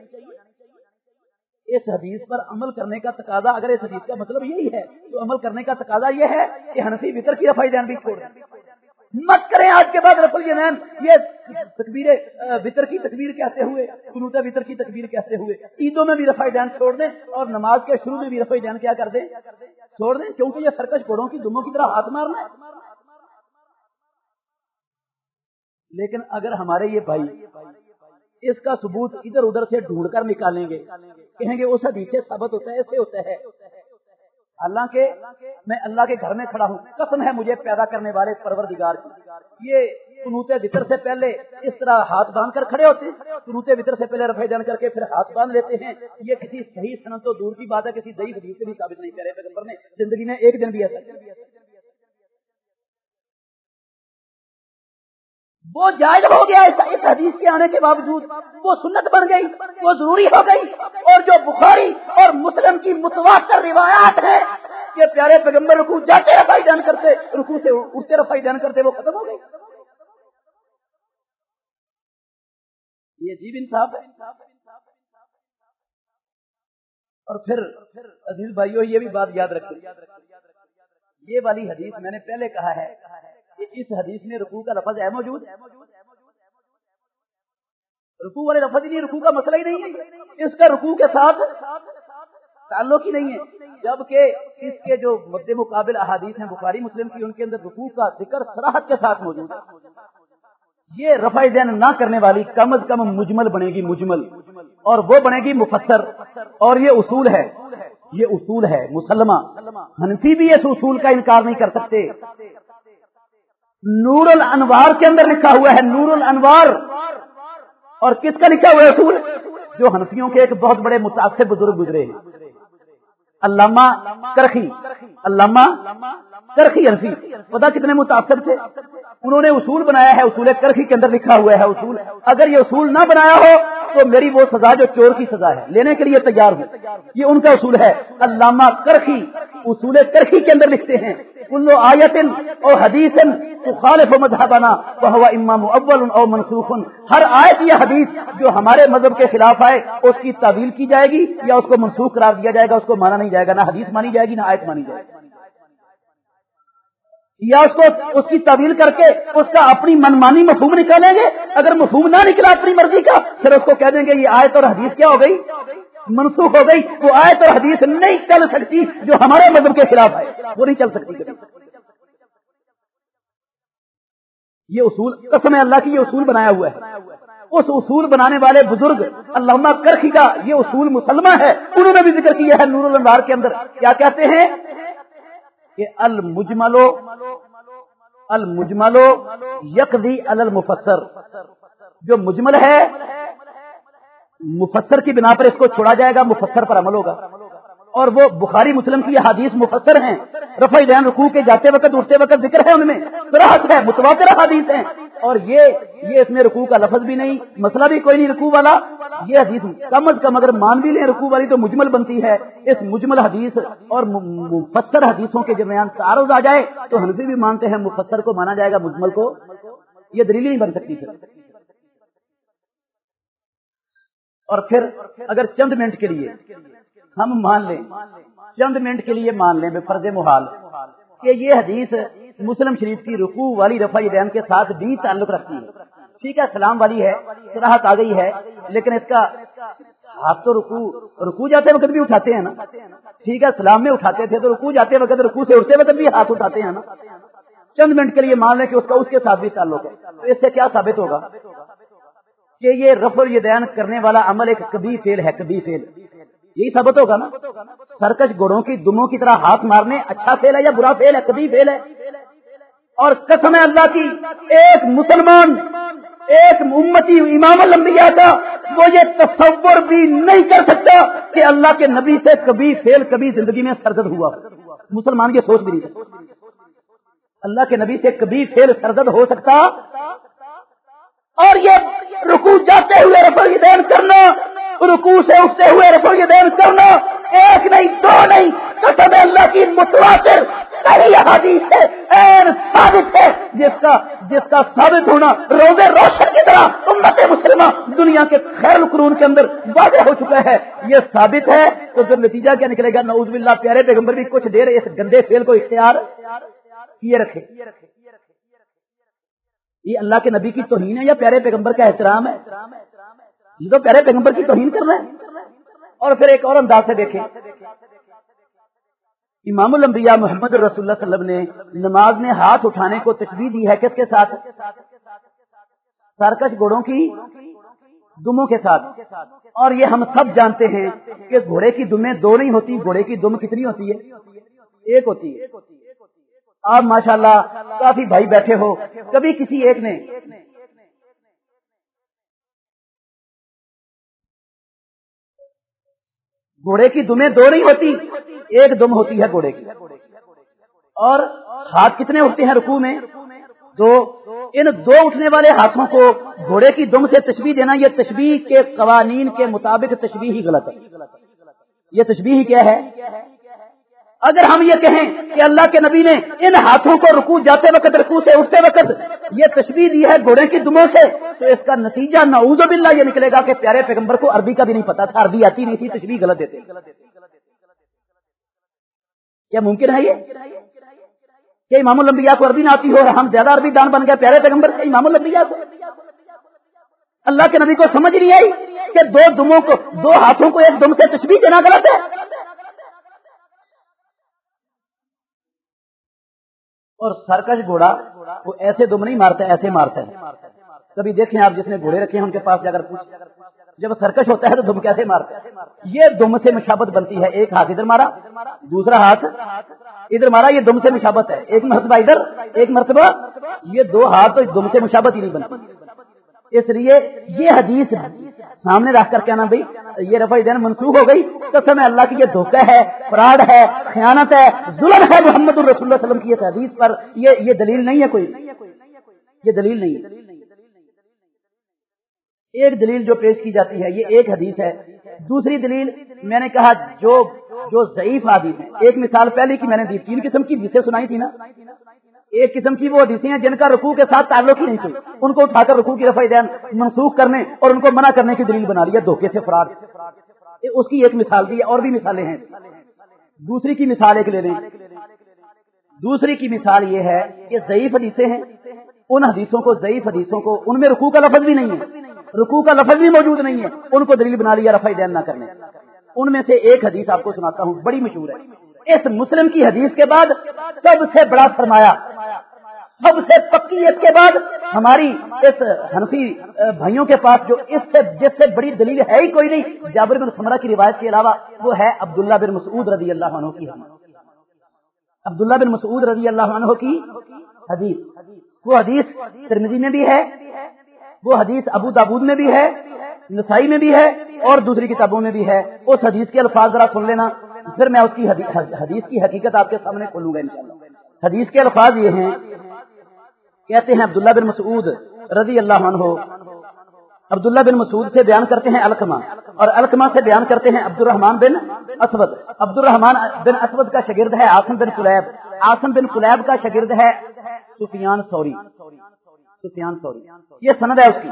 اس حدیث پر عمل کرنے کا تقاضا، اگر اس حدیث کا مطلب یہی ہے، تو عمل کرنے کا تقاضا یہ ہے کہ حنفی وطر کی رفائی دین بھی چھوڑ دیں۔ مت کریں آج کے بعد رفل جنین یہ تکبیر وطر کی تکبیر کہتے ہوئے، قنوت وطر کی تکبیر کہتے ہوئے، عیدوں میں بھی رفائی دین چھوڑ دیں اور نماز کے شروع میں بھی رفائی دین کیا کر دیں۔ چھوڑ دیں، کیونکہ یہ سرکش گھوڑوں کی دموں کی طرح ہاتھ مارنا ہے۔ لیکن اگر ہمارے یہ بھائی اس کا ثبوت ادھر ادھر سے ڈھونڈ کر نکالیں گے۔ کہیں گے اس حدیث سے ثابت ہوتا ہے، ایسے ہوتا ہے۔ حالانکہ میں اللہ کے گھر میں کھڑا ہوں، قسم ہے مجھے پیدا کرنے والے پروردگار کی۔ یہ قنوت وطر سے پہلے اس طرح ہاتھ باندھ کر کھڑے ہوتے ہیں۔ قنوت وطر سے پہلے رفع جان کر کے پھر ہاتھ باندھ لیتے ہیں۔ یہ کسی صحیح سنت تو دور کی بات ہے، کسی صحیح حدیث سے بھی ثابت نہیں کرے، پیغمبر نے زندگی میں ایک دن بھی ایسا وہ جائز ہو گیا اس حدیث کے آنے کے باوجود، وہ سنت بن گئی، وہ ضروری ہو گئی۔ اور جو بخاری اور مسلم کی متواتر روایات ہیں کہ پیارے پیغمبر رکو جاتے رفائی جان کرتے رکو سے اٹھتے رفائی جان کرتے، وہ ختم ہو گئی۔ یہ عجیب انصاف ہے اور پھر عزیز بھائیو، یہ بھی بات یاد رکھیں۔ یہ والی حدیث میں نے پہلے کہا ہے اس حدیث میں رکوع کا لفظ ہے موجود۔ رکوع والے لفظ ہی نہیں رکوع کا مسئلہ ہی نہیں ہے۔ اس کا رکوع کے ساتھ تعلق ہی نہیں ہے۔ جبکہ اس کے جو مد مقابل احادیث ہیں، بخاری، مسلم کی، ان کے اندر رکوع کا ذکر سراحت کے ساتھ موجود ہے۔ یہ رفع دین نہ کرنے والی کم از کم مجمل بنے گی مجمل، اور وہ بنے گی مفسر۔ اور یہ اصول ہے۔ یہ اصول ہے مسلمہ۔ ہنفی بھی اس اصول کا انکار نہیں کر سکتے۔ نور الانوار کے اندر لکھا ہوا ہے، نور الانوار۔ اور کس کا لکھا ہوا ہے اصول؟ جو ہنفیوں کے ایک بہت بڑے متاثر بزرگ گزرے ہیں۔ علامہ کرخی علامہ کرخی حنفی۔ پتا کتنے متاثر تھے؟ انہوں نے اصول بنایا ہے، اصول کرخی کے اندر لکھا ہوا ہے، اصول اگر یہ اصول نہ بنایا ہو، تو میری وہ سزا جو چور کی سزا ہے، لینے کے لیے تیار ہوں۔ یہ ان کا اصول ہے۔ علامہ کرخی اصول کرخی کے اندر لکھتے ہیں۔ کلو آیتن اور حدیث خالف مذہبانہ وہ امام اول اور منسوخ۔ ہر آیت یا حدیث جو ہمارے مذہب کے خلاف آئے، اس کی تعویل کی جائے گی یا اس کو منسوخ قرار دیا جائے گا، اس کو مانا نہیں جائے گا، نہ حدیث مانی جائے گی، نہ آیت مانی جائے گی۔ یا اس کو اس کی تعویل کر کے اس کا اپنی منمانی مفہوم نکالیں گے؟ اگر مفہوم نہ نکلا اپنی مرضی کا، پھر اس کو کہہ دیں گے یہ آیت اور حدیث کیا ہو گئی؟ منسوخ ہو گئی۔ وہ آیت اور حدیث نہیں چل سکتی جو ہمارے مذہب کے خلاف ہے۔ وہ نہیں چل سکتی۔ یہ اصول، قسم اللہ کی یہ اصول بنایا ہوا ہے۔ اس اصول بنانے والے بزرگ، علامہ کرخی کا یہ اصول مسلمہ ہے۔ انہوں نے بھی ذکر کیا ہے نور الانوار کے اندر۔ کیا کہتے ہیں؟ کہ المجملو المجملو یکدی المفسر۔ جو مجمل ہے، مفسر کی بنا پر اس کو چھوڑا جائے گا، مفسر پر عمل ہوگا۔ اور وہ بخاری مسلم کی حادیث مفسر ہیں۔ رفع دین رکوع کے جاتے وقت، اٹھتے وقت ذکر ہے ان میں۔ راحت ہے، متواتر حادیث ہیں۔ اور یہ یہ اس میں رکوع کا لفظ بھی نہیں، مسئلہ بھی کوئی نہیں رکوع والا، یہ حدیث کم از کم اگر مان بھی لیں رکوع والی تو مجمل بنتی ہے، اس مجمل حدیث اور مفسر حدیثوں کے درمیان تعارض آ جائے تو ہنفی بھی مانتے ہیں، مفسر کو مانا جائے گا مجمل کو، یہ دلیل نہیں بن سکتی پھر۔ اور پھر اگر چند منٹ کے لیے ہم مان لیں، چند منٹ کے لیے مان لیں بے فرض محال کہ یہ حدیث مسلم شریف کی رکوع والی رفع دین کے ساتھ بھی تعلق رکھتی ہے۔ ٹھیک ہے، سلام والی ہے سراہت آ گئی ہے، لیکن اس کا ہاتھ تو رکو رکو جاتے وقت بھی اٹھاتے ہیں نا۔ ٹھیک ہے، سلام میں اٹھاتے تھے تو رکو جاتے وقت رکو سے اٹھتے وقت بھی ہاتھ اٹھاتے ہیں نا۔ چند منٹ کے لیے مان لیں کہ اس کا اس کے ساتھ بھی تعلق ہے۔ تو اس سے کیا ثابت ہوگا؟ کہ یہ رف الدین کرنے والا عمل ایک کبھی فیل ہے، کبھی فیل۔ یہی ثابت ہوگا نا۔ سرکش گھوڑوں کی دموں کی طرح ہاتھ مارنے اچھا فیل ہے یا برا فیل ہے، کبھی فیل ہے۔ اور قسم اللہ کی، ایک مسلمان، ایک امتی امام الانبیاء کا وہ یہ تصور بھی نہیں کر سکتا کہ اللہ کے نبی سے کبھی فیل، کبھی زندگی میں سرزد ہوا مسلمان یہ سوچ بھی نہیں سکتا۔ اللہ کے نبی سے کبھی فیل، سرزد ہو سکتا۔ اور یہ رکو جاتے ہوئے رسوئی دین کرنا رکو سے اٹھتے ہوئے رسوئی دین کرنا ایک نہیں، دو نہیں۔ قسم اللہ کی متواتر حدیث ہے ثابت ہے۔ جس کا جس کا ثابت ہونا روزے روشن کی طرح امت مسلمہ دنیا کے خیر القرون کے اندر واضح ہو چکا ہے۔ یہ ثابت ہے تو پھر نتیجہ کیا نکلے گا، نعوذ باللہ پیارے پیغمبر بھی کچھ دیر اس گندے فیل کو اختیار کیے رکھے۔ یہ اللہ کے نبی کی توہین ہے یا پیارے پیغمبر کا احترام ہے؟ یہ تو پیارے پیغمبر کی توہین کر ہے۔ اور پھر ایک اور انداز سے دیکھیں۔ امام الانبیاء محمد رسول اللہ علیہ وسلم نے نماز میں ہاتھ اٹھانے کو تشبیح دی ہے کس کے ساتھ؟ سرکش گھوڑوں کی دموں کے ساتھ۔ اور یہ ہم سب جانتے ہیں کہ گھوڑے کی دمیں دو نہیں ہوتی، گھوڑے کی دم کتنی ہوتی ہے؟ ایک ہوتی ہے۔ آپ ماشاءاللہ کافی بھائی بیٹھے ہو، کبھی کسی ایک نے گھوڑے کی دمیں دو نہیں ہوتی، ایک دم ہوتی ہے گھوڑے کی۔ اور ہاتھ کتنے اٹھتے ہیں رکوع میں؟ دو۔ ان دو اٹھنے والے ہاتھوں کو گھوڑے کی دم سے تشبیح دینا، یہ تشبیح کے قوانین کے مطابق تشبیح ہی غلط ہے۔ یہ تشبیح ہی کیا ہے؟ اگر ہم یہ کہیں کہ اللہ کے نبی نے ان ہاتھوں کو رکو جاتے وقت رکو سے اٹھتے وقت یہ تشبیح دی ہے گھوڑے کی دموں سے، تو اس کا نتیجہ نعوذ باللہ یہ نکلے گا کہ پیارے پیغمبر کو عربی کا بھی نہیں پتا تھا، عربی آتی نہیں تھی تشبیح غلط دیتے۔ کیا ممکن ہے یہ؟ کہ امام الانبیاء کو عربی نہ آتی ہو ہم زیادہ عربی دان بن گئے پیارے پیغمبر سے امام الانبیاء کو؟ اللہ کے نبی کو سمجھ نہیں آئی کہ دو دموں کو، دو ہاتھوں کو ایک دم سے تشبیح دینا غلط ہے؟ اور سرکش گھوڑا وہ ایسے دم نہیں مارتا، ایسے مارتا ہے۔ کبھی دیکھیں آپ جس نے گھوڑے رکھے ہیں ان کے پاس جا کر پوچھ، جب سرکش ہوتا ہے تو دم کیسے مارتا ہے؟ یہ دم سے مشابت بنتی ہے، ایک ہاتھ ادھر مارا، دوسرا ہاتھ ادھر مارا، یہ دم سے مشابت ہے۔ ایک مرتبہ ادھر، ایک مرتبہ یہ دو ہاتھ تو دم سے مشابت ہی نہیں بنتی۔ اس لیے یہ حدیث سامنے رکھ کر کہنا بھائی، یہ رفع دین منسوخ ہو گئی، تو سمے اللہ کی یہ دھوکہ ہے فراڈ ہے، خیانت ہے ظلم ہے محمد الرسول اللہ وسلم کی حدیث پر، یہ یہ دلیل نہیں ہے کوئی۔ یہ دلیل نہیں ہے۔ ایک دلیل جو پیش کی جاتی ہے، یہ ایک حدیث ہے۔ دوسری دلیل، میں نے کہا جو جو ضعیف حدیث ہے۔ ایک مثال پہلے کی میں نے دی، تین قسم کی جسے سنائی تھی نا۔ ایک قسم کی وہ حدیثیں ہیں جن کا رکوع کے ساتھ تعلق ہی نہیں کوئی ان کو اٹھا کر رکوع کی رفع دین منسوخ کرنے اور ان کو منع کرنے کی دلیل بنا لیا دھوکے سے فرار۔ اس کی ایک مثال دی اور بھی مثالیں ہیں۔ دوسری کی مثال ایک لے لیں۔ دوسری کی مثال یہ ہے کہ ضعیف حدیثیں ہیں۔ ان حدیثوں کو، ضعیف حدیثوں کو، ان میں رکوع کا لفظ بھی نہیں ہے۔ رکوع کا لفظ بھی موجود نہیں ہے۔ ان کو دلیل بنا لیا رفع دین نہ کرنے۔ ان میں سے ایک حدیث آپ کو سناتا ہوں، بڑی مشہور ہے۔ اس مسلم کی حدیث کے بعد سب سے بڑا سرمایہ، سب سے پکی اس کے بعد ہماری اس حنفی بھائیوں کے پاس جو اس سے، جس سے بڑی دلیل ہے ہی کوئی نہیں، جابر بن سمرہ کی روایت کے علاوہ وہ ہے عبداللہ بن مسعود رضی اللہ عنہ کی عبداللہ بن مسعود رضی اللہ عنہ کی حدیث۔ وہ حدیث ترمزی میں بھی ہے، وہ حدیث ابو دابود میں بھی ہے، نسائی میں بھی ہے اور دوسری کتابوں میں بھی ہے۔ اس حدیث کے الفاظ ذرا سن لینا۔ پھر میں اس کی حدیث کی حقیقت آپ کے سامنے کھولوں گا انشاءاللہ حدیث کے الفاظ یہ ہیں، کہتے ہیں عبداللہ بن مسعود رضی اللہ عنہ۔ عبداللہ بن مسعود سے بیان کرتے ہیں الکما، اور الکما سے بیان کرتے ہیں عبد الرحمان بن اسود۔ عبد الرحمان بن اسود کا شگرد ہے آسم بن قلیب آسم بن قلیب کا شگرد ہے سفیان سوری سفیان سوری یہ سند ہے اس کی۔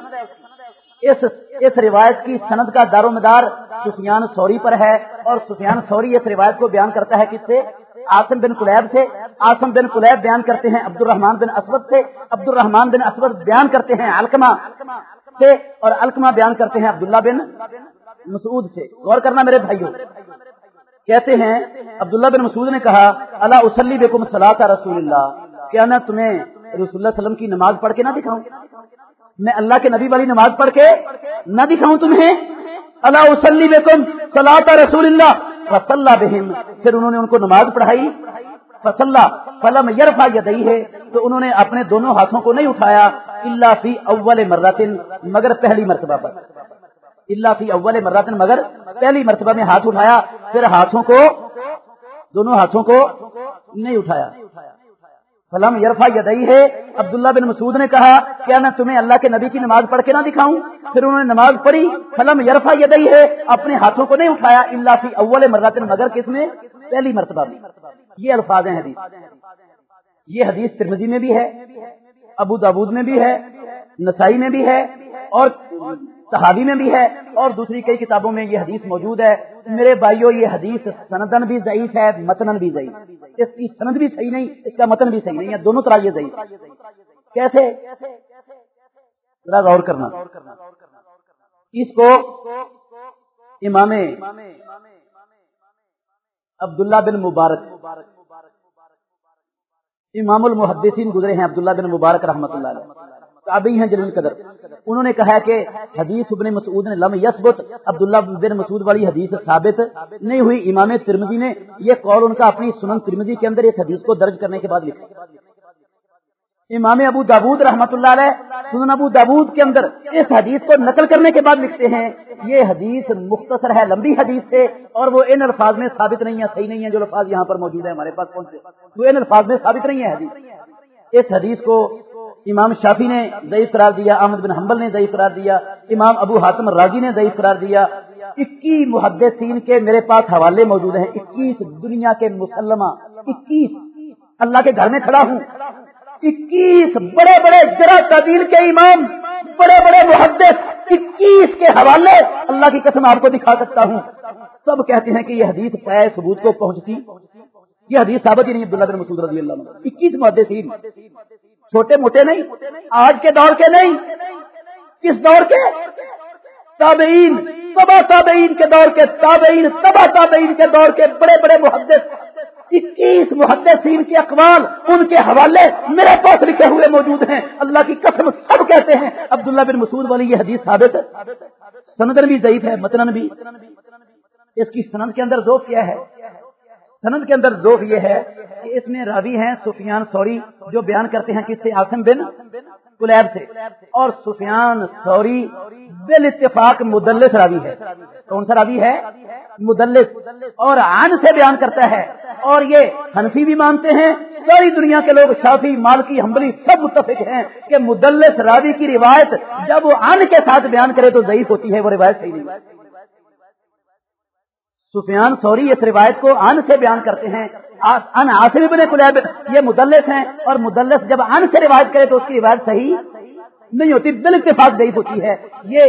اس اس روایت کی سند کا دار و مدار سفیان سوری پر ہے اور سفیان سوری اس روایت کو بیان کرتا ہے کس سے؟ آسم بن قلیب سے۔ آسم بن قلیب بیان کرتے ہیں عبد الرحمان بن اسود سے۔ عبد الرحمان بن اسود بیان کرتے ہیں علقمہ سے اور علقمہ بیان کرتے ہیں عبداللہ بن مسعود سے۔ غور کرنا میرے بھائیوں کہتے ہیں، عبداللہ بن مسعود نے کہا اللہ وسلی بیکم صلاح رسول اللہ کیا میں تمہیں رسول اللہ وسلم کی نماز پڑھ کے نہ دکھاؤں؟ میں اللہ کے نبی والی نماز پڑھ کے نہ دکھاؤں تمہیں؟ اللہ وسلی بیکم صلاح رسول اللہ فصلہ بہم۔ پھر انہوں نے ان کو نماز پڑھائی۔ فصلہ فلم یرفا یدئی ہے تو انہوں نے اپنے دونوں ہاتھوں کو نہیں اٹھایا۔ اللہ فی اول مراتن مگر پہلی مرتبہ پر۔ اللہ فی اول مراتن مگر پہلی مرتبہ میں ہاتھ اٹھایا۔ پھر ہاتھوں کو، دونوں ہاتھوں کو نہیں اٹھایا۔ فلم یرفا یدئی ہے عبداللہ بن مسعود نے کہا، کیا میں تمہیں اللہ کے نبی کی نماز پڑھ کے نہ دکھاؤں؟ پھر انہوں نے نماز پڑھی، فلم یرفا یدئی ہے اپنے ہاتھوں کو نہیں اٹھایا اللہ فی اول مراتن مگر کس میں پہلی مرتبہ میں یہ الفاظ ہیں حدیث۔ یہ حدیث ترمزی میں بھی ہے، ابو دابود میں بھی ہے، نسائی میں بھی ہے اور صحابی میں بھی ہے اور دوسری کئی کتابوں میں یہ حدیث موجود ہے۔ میرے بھائیوں یہ حدیث سندن بھی ضعیف ہے متن بھی ضعیف۔ اس کی سند بھی صحیح نہیں، اس کا متن بھی صحیح نہیں ہے، دونوں طرح یہ ضعیف۔ کیسے؟ ذرا غور کرنا۔ اس کو امام عبداللہ بن مبارک، امام المحدثین گزرے ہیں، عبداللہ بن مبارک رحمۃ اللہ علیہ۔ تابعی ہیں جلیل قدر انہوں نے کہا کہ حدیث ابن مسعود نے لم یثبت، عبداللہ بن مسعود والی حدیث ثابت نہیں ہوئی۔ امام ترمزی نے یہ قول ان کا اپنی سنن ترمزی کے اندر اس حدیث کو درج کرنے کے بعد لکھا۔ امام ابو دابود رحمۃ اللہ علیہ سنن ابو دابود کے اندر اس حدیث کو نقل کرنے کے بعد لکھتے ہیں، یہ حدیث مختصر ہے، لمبی حدیث سے اور وہ ان الفاظ میں ثابت نہیں ہے، صحیح نہیں ہے، جو الفاظ یہاں پر موجود ہے ہمارے پاس پہنچے وہ ان الفاظ میں ثابت نہیں ہے حدیث۔ اس حدیث کو امام شافی نے ضعیف قرار دیا، احمد بن حنبل نے ضعیف قرار دیا، امام ابو حاتم راضی نے ضعیف قرار دیا۔ اکیس محدثین کے میرے پاس حوالے موجود ہیں، اکیس دنیا کے مسلمہ، اکیس اللہ کے گھر میں کھڑا ہوں۔ اکیس بڑے بڑے ذرا تعدیل کے امام، بڑے بڑے محدث، اکیس کے حوالے اللہ کی قسم آپ کو دکھا سکتا ہوں۔ سب کہتے ہیں کہ یہ حدیث پے ثبوت کو پہنچتی۔ یہ حدیث ثابت ہی نہیں، عبداللہ بن مسعود رضی اللہ عنہ۔ اکیس محدثین۔ چھوٹے موٹے نہیں، آج کے دور کے نہیں۔ کس دور کے؟ تابعین تبا تابعین کے دور کے، تابعین تبا تابعین کے دور کے بڑے بڑے محدث، اکیس محدثین کے اقوال، ان کے حوالے میرے پاس لکھے ہوئے موجود ہیں۔ اللہ کی قسم سب کہتے ہیں۔ عبداللہ بن مسعود والی یہ حدیث ثابت ہے۔ سندن بھی ضعیف ہے، متنن بھی۔ اس کی سند کے اندر ذوق کیا ہے؟ سند کے اندر ذوق یہ ہے کہ اس میں راوی ہیں سفیان سوری جو بیان کرتے ہیں کس سے آسم بن کلیب سے، اور سفیان سوری بال اتفاق مدلس راوی ہے۔ کون سا راوی ہے؟ مدلس۔ اور آن سے بیان کرتا ہے۔ اور یہ حنفی بھی مانتے ہیں۔ ساری دنیا کے لوگ شافی، مالکی ہمبلی سب متفق ہیں کہ مدلس راوی کی روایت جب وہ آن کے ساتھ بیان کرے تو ضعیف ہوتی ہے، وہ روایت صحیح نہیں۔ سفیان سوری اس روایت کو ان سے بیان کرتے ہیں۔ ان آصف ابن کلیب یہ مدلس ہیں اور مدلس جب ان سے روایت کرے تو اس کی روایت صحیح نہیں ہوتی، دل اتفاق گئی ہوتی ہے۔ یہ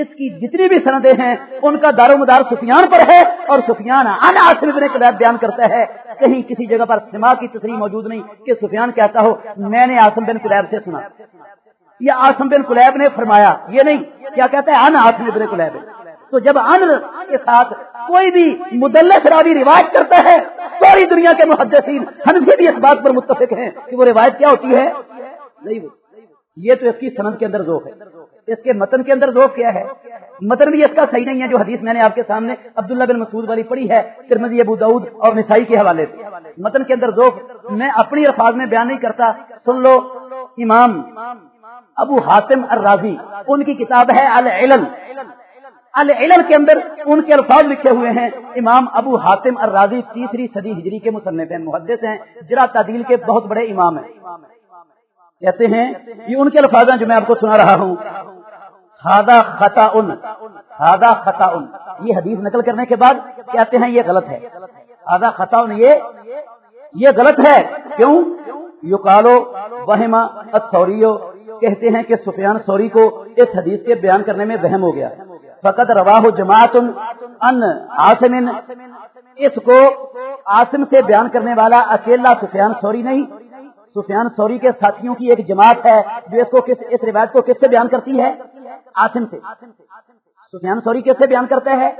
اس کی جتنی بھی سندیں ہیں، ان کا دار و مدار سفیان پر ہے اور سفیان ان آصف ابن کلیب بیان کرتا ہے۔ کہیں کسی جگہ پر سما کی تصریح موجود نہیں کہ سفیان کہتا ہو، میں نے آسم بن کلیب سے سنا۔ یہ آسم بن کلیب نے فرمایا، یہ نہیں، کیا کہتا ہے؟ ان آسم ابن کلیب تو جب ان کے ساتھ کوئی بھی مدلس راوی روایت کرتا ہے، ساری دنیا کے محدثین ہنفی بھی اس بات پر متفق ہیں کہ وہ روایت کیا ہوتی ہے؟ نہیں یہ تو اس کی سند کے اندر ذوق ہے۔ اس کے متن کے اندر ذوق کیا ہے؟ متن بھی اس کا صحیح نہیں ہے جو حدیث میں نے آپ کے سامنے عبداللہ بن مسعود والی پڑھی ہے ترمزی ابو دعود اور نسائی کے حوالے سے۔ متن کے اندر ذوق میں اپنی الفاظ میں بیان نہیں کرتا۔ سن لو، امام ابو حاتم الرازی، ان کی کتاب ہے العلم العلم کے اندر ان کے الفاظ لکھے ہوئے ہیں۔ امام ابو حاتم الرازی تیسری صدی ہجری کے مصنف ہیں، محدث ہیں، جرا تعدیل کے بہت بڑے امام ہیں۔ کہتے ہیں، یہ ان کے الفاظ ہیں جو میں آپ کو سنا رہا ہوں۔ ہادا خطا ان ہادا خطا ان یہ حدیث نقل کرنے کے بعد کہتے ہیں، یہ غلط ہے۔ ہادا خطا ان یہ یہ غلط ہے۔ کیوں؟ یو کالو وہما سوریو کہتے ہیں کہ سفیان سوری کو اس حدیث کے بیان کرنے میں وہم ہو گیا۔ فقط رواہ جماعت ان آسم اس کو آسم سے بیان کرنے والا اکیلا سفیان سوری نہیں. سفیان سوری کے ساتھیوں کی ایک جماعت ہے جو اس کو کس اس روایت کو کس سے بیان کرتی ہے؟ آسم سے. سفیان سوری کس سے بیان کرتا ہے؟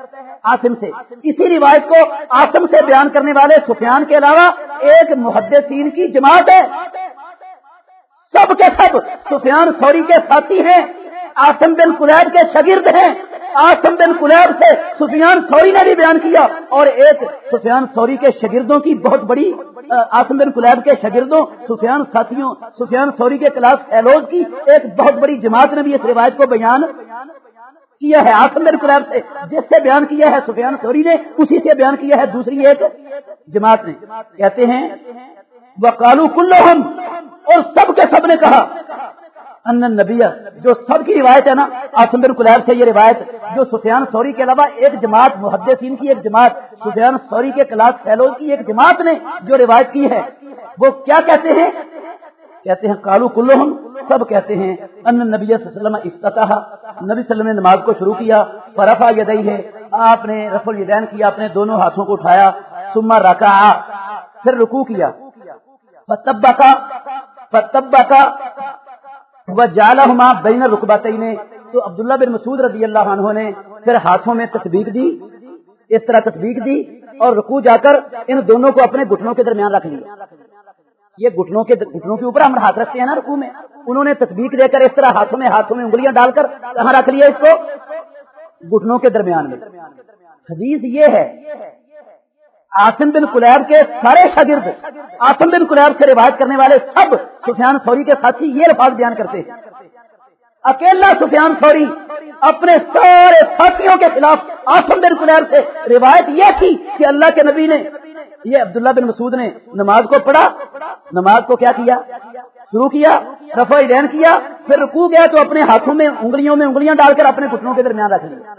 آسم سے. اسی روایت کو آسم سے بیان کرنے والے سفیان کے علاوہ ایک محدثین کی جماعت ہے. سب کے سب سفیان سوری کے ساتھی ہیں. آسم بن کلیب کے شگرد ہیں. آسم بن کلیب سے سفیان سوری نے بھی بیان کیا اور ایک سفیان سوری کے شگردوں کی بہت بڑی آسم بن کلیب کے شگردوں سفیان ساتھیوں، سفیان سوری کے کلاس فیلوز کی ایک بہت بڑی جماعت نے بھی اس روایت کو بیان کیا ہے آسم بن کلیب سے۔ جس سے بیان کیا ہے سفیان سوری نے، اسی سے بیان کیا ہے دوسری ایک جماعت نے۔ کہتے ہیں وہ کالو کلو اور سب کے سب نے کہا ان نبی جو سب کی روایت ہے نا آسم بن کلیب سے یہ روایت، جو سفیان سوری کے علاوہ ایک جماعت، محدثین کی ایک جماعت، سفیان سوری کے کلاس فیلو کی ایک جماعت نے جو روایت کی ہے، وہ کیا کہتے ہیں؟ کہتے ہیں کالو کلو سب کہتے ہیں ان نبی صلی اللہ علیہ وسلم افتتاح، نبی صلی اللہ علیہ وسلم نے نماز کو شروع کیا فرفا یدئی ہے آپ نے رف الدین کیا اپنے دونوں ہاتھوں کو اٹھایا سما رکا پھر رکو کیا۔ فتبا کا فتبا کا وہ جالا ہما بین رقبات نے تو عبداللہ بن مسعود رضی اللہ عنہ نے پھر ہاتھوں میں تصدیق دی، اس طرح تصدیق دی اور رکو جا کر ان دونوں کو اپنے گھٹنوں کے درمیان رکھ لیا۔ یہ گھٹنوں کے گھٹنوں کے اوپر ہم ہاتھ رکھتے ہیں نا رکو میں۔ انہوں نے تصدیق دے کر اس طرح ہاتھوں میں ہاتھوں میں انگلیاں ڈال کر کہاں رکھ لیا اس کو؟ گھٹنوں کے درمیان میں۔ حدیث یہ ہے آسم بن کلیب کے سارے شاگرد آسم بن کلیب سے روایت کرنے والے سب سفیان سوری کے ساتھی یہ الفاظ بیان کرتے ہیں۔ اکیلا سفیان سوری اپنے سارے ساتھیوں کے خلاف آسم بن کلیب سے روایت یہ تھی کہ اللہ کے نبی نے یہ عبداللہ بن مسعود نے نماز کو پڑھا، نماز کو کیا کیا؟ شروع کیا، رفع دین کیا، پھر رکو گیا تو اپنے ہاتھوں میں انگلیوں میں انگلیاں ڈال کر اپنے گھٹنوں کے درمیان رکھ لیا۔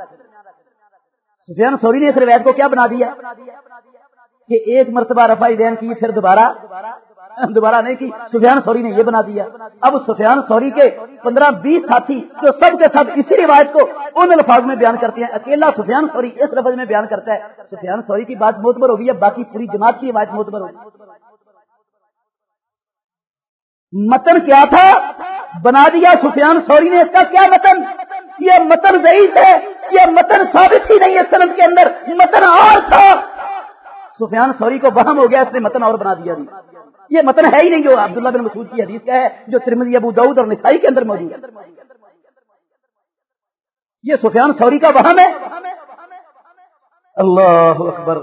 سفیان سوری نے اس روایت کو کیا بنا دیا؟ کہ ایک مرتبہ رفا دین کی، پھر دوبارہ دوبارہ نہیں کی۔ سفیان سوری نے یہ بنا دیا۔ اب سفیان سوری کے پندرہ بیس ساتھی جو سب کے ساتھ اسی روایت کو ان الفاظ میں بیان کرتے ہیں۔ اکیلا سفیان سوری اس لفظ میں بیان کرتا ہے۔ سفیان سوری کی بات موتبر ہوگی یا باقی پوری جماعت کی روایت موتبر ہوگی۔ متن کیا تھا؟ بنا دیا سفیان سوری نے اس کا کیا متن؟ یہ متن ضعیف ہے، یہ متن ثابت ہی نہیں ہے سنت کے اندر۔ متن اور تھا۔ سفیان سوری کو بہم ہو گیا، اس نے متن اور بنا دیا یہ متن ہے ہی نہیں جو عبداللہ بن مسعود کی حدیث کا ہے، جو ترمزی ابو دعود اور نسائی کے اندر موجود ہے۔ یہ سفیان سوری کا بہم ہے۔ اللہ اکبر۔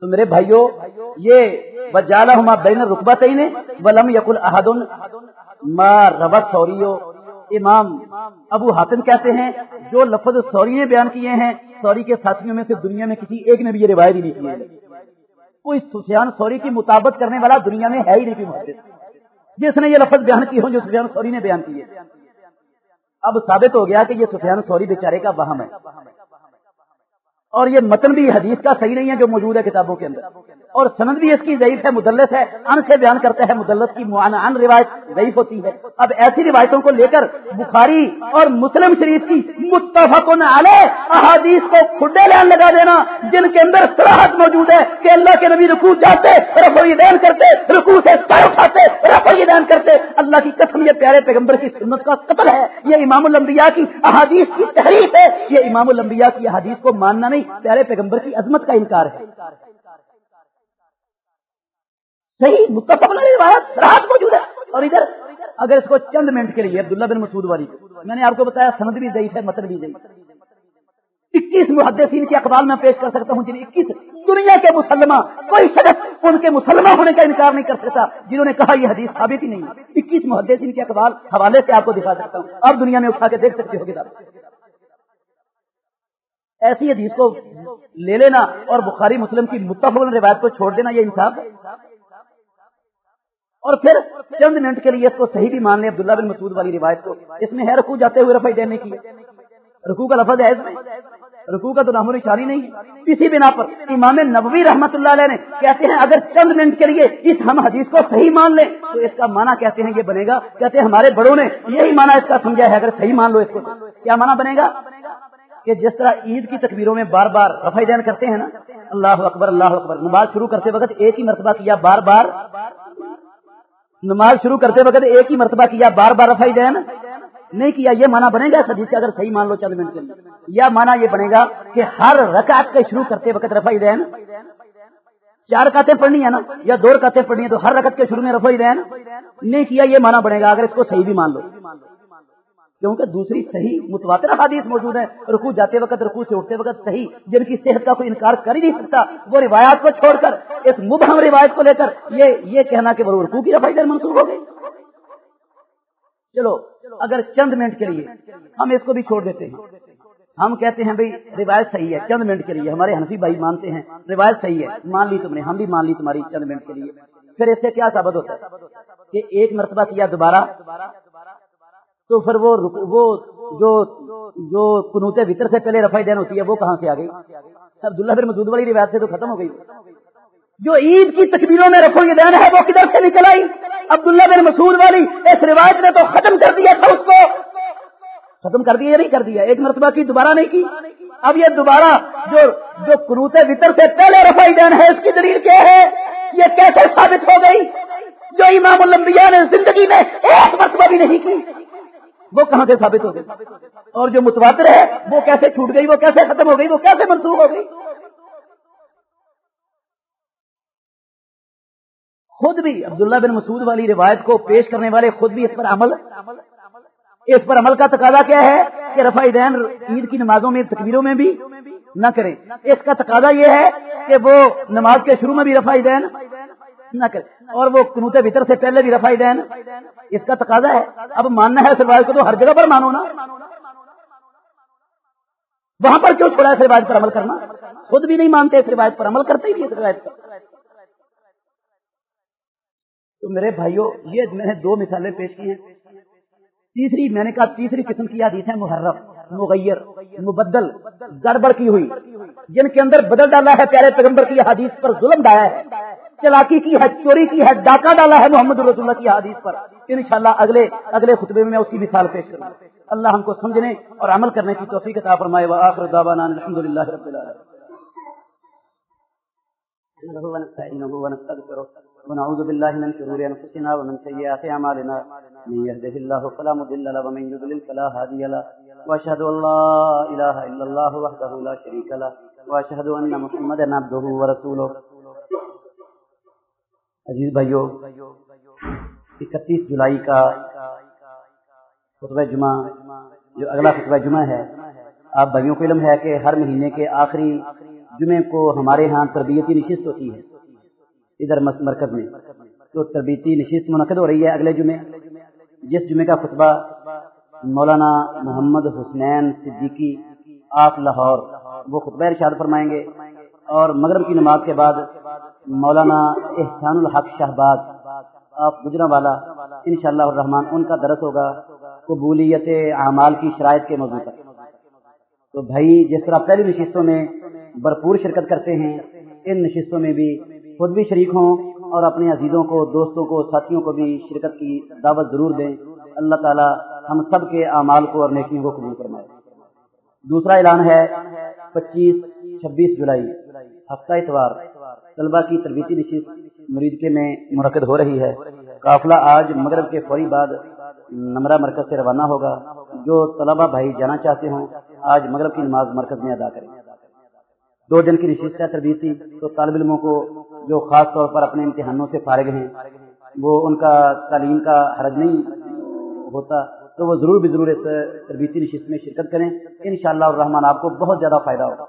تو میرے بھائیوں یہ وجالہ ہما بین رقبت ولم یقل احدن ما ربت سوریو۔ امام ابو حاتم کہتے ہیں، جو لفظ سوری نے بیان کیے ہیں، سوری کے ساتھیوں میں سے دنیا میں کسی ایک نے بھی یہ روایت ہی نہیں کی ہے۔ کوئی سفیان سوری کی مطابق کرنے والا دنیا میں ہے ہی نہیں محدث۔ جس نے یہ لفظ بیان کی ہو جو سفیان سوری نے بیان کی ہے اب ثابت ہو گیا کہ یہ سفیان سوری بیچارے کا وہم ہے۔ اور یہ متن بھی حدیث کا صحیح نہیں ہے جو موجود ہے کتابوں کے اندر۔ اور سند بھی اس کی ضعیف ہے، مدلس ہے۔ ان سے بیان کرتا ہے مدلس کی ان روایت ضعیف ہوتی ہے۔ اب ایسی روایتوں کو لے کر بخاری اور مسلم شریف کی متفق احادیث کو کھڈے لین لگا دینا، جن کے اندر سراہد موجود ہے کہ اللہ کے نبی رکو جاتے رفوئی دین کرتے رکو سے سر اٹھاتے رفوئی دین کرتے۔ اللہ کی قسم، یہ پیارے پیغمبر کی سنت کا قتل ہے۔ یہ امام الانبیاء کی احادیث کی تحریف ہے۔ یہ امام الانبیاء کی احادیث کو ماننا نہیں، پیارے پیغمبر کی عظمت کا انکار ہے۔ صحیح، متفق روایت رات موجود ہے۔ اور ادھر، اگر اس کو چند منٹ کے لیے، عبداللہ بن مسعود والی میں نے آپ کو بتایا، سند بھی ضعیف ہے، متن بھی ضعیف اکیس محدثین کے اقبال میں پیش کر سکتا ہوں جن اکیس دنیا کے مسلمہ، کوئی شخص ان کے مسلمہ ہونے کا انکار نہیں کر سکتا، جنہوں نے کہا یہ حدیث ثابت ہی نہیں اکیس محدثین کے اقبال حوالے سے آپ کو دکھا سکتا ہوں۔ اب دنیا میں اٹھا کے دیکھ سکتے ہو کتاب۔ ایسی حدیث کو لے لینا اور بخاری مسلم کی متفق روایت کو چھوڑ دینا یہ انصاف ہے اور پھر چند منٹ کے لیے اس کو صحیح بھی مان لیں عبداللہ بن مسعود والی روایت کو۔ اس میں ہے رکو جاتے ہوئے رفائی دینے کی۔ رکو کا لفظ ہے اس میں۔ رکو کا تو نام نشانی نہیں۔ اسی بنا پر امام نبوی رحمت اللہ علیہ نے کہتے ہیں اگر چند منٹ کے لیے اس ہم حدیث کو صحیح مان لیں تو اس کا مانا کہتے ہیں یہ بنے گا۔ کہتے ہیں ہمارے بڑوں نے یہی مانا اس کا سمجھا ہے۔ اگر صحیح مان لو اس کو کیا مانا بنے گا؟ کہ جس طرح عید کی تکبیروں میں بار بار رفائی دین کرتے ہیں نا، اللہ اکبر اللہ اکبر۔ نماز شروع کرتے وقت ایک ہی مرتبہ کیا؟ بار بار نماز شروع کرتے وقت ایک ہی مرتبہ کیا، بار بار رفائی دین نہیں کیا، یہ مانا بنے گا حدیث اگر صحیح مان لو چند منٹ کے لیے۔ یا مانا یہ بنے گا کہ ہر رکعت کے شروع کرتے وقت رفائی دین چار رکعتیں پڑھنی ہے نا، یا دو رکعتیں پڑھنی ہے تو ہر رکعت کے شروع میں رفائی دین نہیں کیا، یہ مانا بنے گا اگر اس کو صحیح بھی مان لو۔ کیونکہ دوسری صحیح متواتر حادیث موجود ہے رکو جاتے وقت رکو سے اٹھتے وقت صحیح، جن کی صحت کا کوئی انکار کر ہی نہیں سکتا، وہ روایات کو چھوڑ کر، اس مبہم روایت کو لے کر، یہ یہ کہنا کہ وہ رکو کی رفائی دین منسوخ ہو گئی۔ چلو، اگر چند منٹ کے لیے ہم اس کو بھی چھوڑ دیتے ہیں۔ ہم کہتے ہیں بھائی روایت صحیح ہے، چند منٹ کے لیے، ہمارے حنفی بھائی مانتے ہیں، روایت صحیح ہے، مان لی تم نے، ہم بھی مان لی تمہاری چند منٹ کے لیے۔ پھر اس سے کیا ثابت ہوتا ہے؟ کہ ایک مرتبہ کیا دوبارہ؟ تو پھر وہ وہ جو جو کنوتے وطر سے پہلے رفائی دین ہوتی ہے، وہ کہاں سے آ گئی؟ عبداللہ پھر مسود والی روایت سے تو ختم ہو گئی۔ جو عید کی تکبیروں میں رکھو یہ دین ہے، وہ کدھر سے نکل آئی؟ عبداللہ بن مسعود والی اس روایت نے تو ختم کر دیا تھا اس کو۔ ختم کر دیا یا نہیں کر دیا؟ ایک مرتبہ کی، دوبارہ نہیں کی؟ اب یہ دوبارہ جو جو کروتے وطر سے پہلے رفائی دین ہے، اس کی دلیل کیا ہے؟ یہ کیسے ثابت ہو گئی؟ جو امام الانبیاء نے زندگی میں ایک مرتبہ بھی نہیں کی۔ وہ کہاں سے ثابت ہو گئی اور جو متواتر ہے، وہ کیسے چھوٹ گئی؟ وہ کیسے ختم ہو گئی؟ وہ کیسے منسوخ ہو گئی؟ خود بھی عبداللہ بن مسعود والی روایت کو پیش کرنے والے خود بھی اس پر عمل اس پر عمل کا تقاضا کیا ہے کہ رفا دین عید کی نمازوں میں، تکبیروں میں بھی نہ کریں۔ اس کا تقاضا یہ ہے کہ وہ نماز کے شروع میں بھی رفا دین نہ کریں۔ اور وہ کنوت بھیتر سے پہلے بھی رفا دین، اس کا تقاضا ہے۔ اب ماننا ہے روایت کو تو ہر جگہ پر مانو نا۔ وہاں پر کیوں چھوڑا اس روایت پر عمل کرنا؟ خود بھی نہیں مانتے اس روایت پر عمل کرتے ہی نہیں اس روایت پر۔ تو میرے بھائیوں یہ میں نے دو مثالیں پیش کی ہیں۔ تیسری، میں نے کہا تیسری قسم کی حدیث ہے محرف مغیر، مبدل، گڑبڑ کی ہوئی۔ جن کے اندر بدل ڈالا ہے، پیارے پیغمبر کی حدیث پر ظلم ڈایا ہے۔ چلاکی کی ہے، چوری کی ہے، ڈاکہ ڈالا ہے محمد رسول اللہ کی حدیث پر۔ انشاءاللہ اگلے اگلے خطبے میں اس کی مثال پیش کروں۔ اللہ ہم کو سمجھنے اور عمل کرنے کی توفیق عطا فرمائے۔ وآخر دعوانا الحمدللہ رب العالمين ونعوذ بالله من شرور أنفسنا ومن سيئات أعمالنا من يهده الله فلا مضل له ومن يضلل فلا هادي له۔ وأشهد أن لا إله إلا الله وحده لا شريك له۔ وأشهد أن محمدا عبده ورسوله عزیز بھائیو، اکتیس جولائی کا خطبہ جمعہ، جو اگلا خطبہ جمعہ ہے، آپ بھائیوں کو علم ہے کہ ہر مہینے کے آخری جمعے کو ہمارے ہاں تربیتی نشست ہوتی ہے ادھر مرکز میں۔ تو تربیتی نشست منعقد ہو رہی ہے اگلے جمعے۔ جس جمعے کا خطبہ مولانا محمد حسنین صدیقی، آپ لاہور، وہ خطبہ ارشاد فرمائیں گے اور مغرب کی نماز کے بعد مولانا احسان الحق شہباز، آپ گجرا والا ان شاء اللہ الرحمان ان کا درس ہوگا قبولیت اعمال کی شرائط کے موضوع پر۔ تو بھائی، جس طرح پہلی نشستوں میں بھرپور شرکت کرتے ہیں، ان نشستوں میں بھی خود بھی شریک ہوں اور اپنے عزیزوں کو، دوستوں کو، ساتھیوں کو بھی شرکت کی دعوت ضرور دیں۔ اللہ تعالی ہم سب کے اعمال کو اور نیکیوں کو قبول فرمائے۔ دوسرا اعلان ہے، پچیس چھبیس جولائی، ہفتہ اتوار۔ طلبہ کی تربیتی نشست مرید کے میں منعقد ہو رہی ہے۔ قافلہ آج مغرب کے فوری بعد نمرہ مرکز سے روانہ ہوگا۔ جو طلبہ بھائی جانا چاہتے ہوں، آج مغرب کی نماز مرکز میں ادا کریں۔ دو دن کی نشست ہے تربیتی تو طالب علموں کو جو خاص طور پر اپنے امتحانوں سے فارغ ہیں، وہ ان کا تعلیم کا حرج نہیں ہوتا، تو وہ ضرور بھی ضرور اس تربیتی نشست میں شرکت کریں۔ ان شاء اللہ الرحمان آپ کو بہت زیادہ فائدہ ہوگا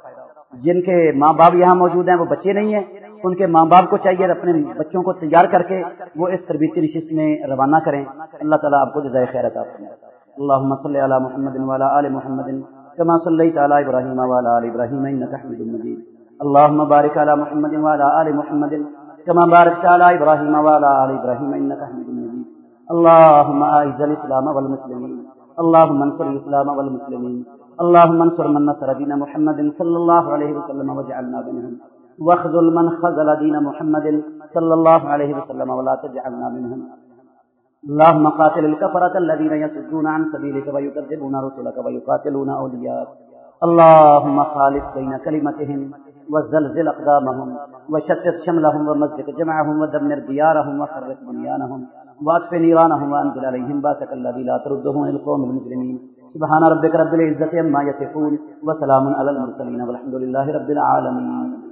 جن کے ماں باپ یہاں موجود ہیں، وہ بچے نہیں ہیں۔ ان کے ماں باپ کو چاہیے اپنے بچوں کو تیار کر کے وہ اس تربیتی نشست میں روانہ کریں۔ اللہ تعالیٰ آپ کو جزائے خیر عطا فرمائے۔ اللہ صلی علی محمد وعلى آل محمد كما صليت على ابراهيم وعلى ال ابراهيم انك حميد مجيد اللهم بارك على محمد وعلى ال محمد كما باركت على ابراهيم وعلى ال ابراهيم انك حميد مجيد اللهم اعز الاسلام والمسلمين اللهم انصر الاسلام والمسلمين اللهم انصر من نصر دين محمد صلى الله عليه وسلم واجعلنا منهم۔ واخذل من خذل دين محمد صلى الله عليه وسلم ولا تجعلنا منهم. اللهم قاتل الكفرة الذين يصدون عن سبيلك ويكذبون رسلك ويقاتلون أولياءك اللهم خالف بين كلمتهم وزلزل أقدامهم وشتت شملهم ومزق جمعهم ودمر ديارهم وخرق بنيانهم واطف نيرانهم وأنزل عليهم باسك الذي لا تردهم إلى القوم المجرمين. سبحان ربك رب العزة عما يصفون وسلام على المرسلين والحمد لله رب العالمين.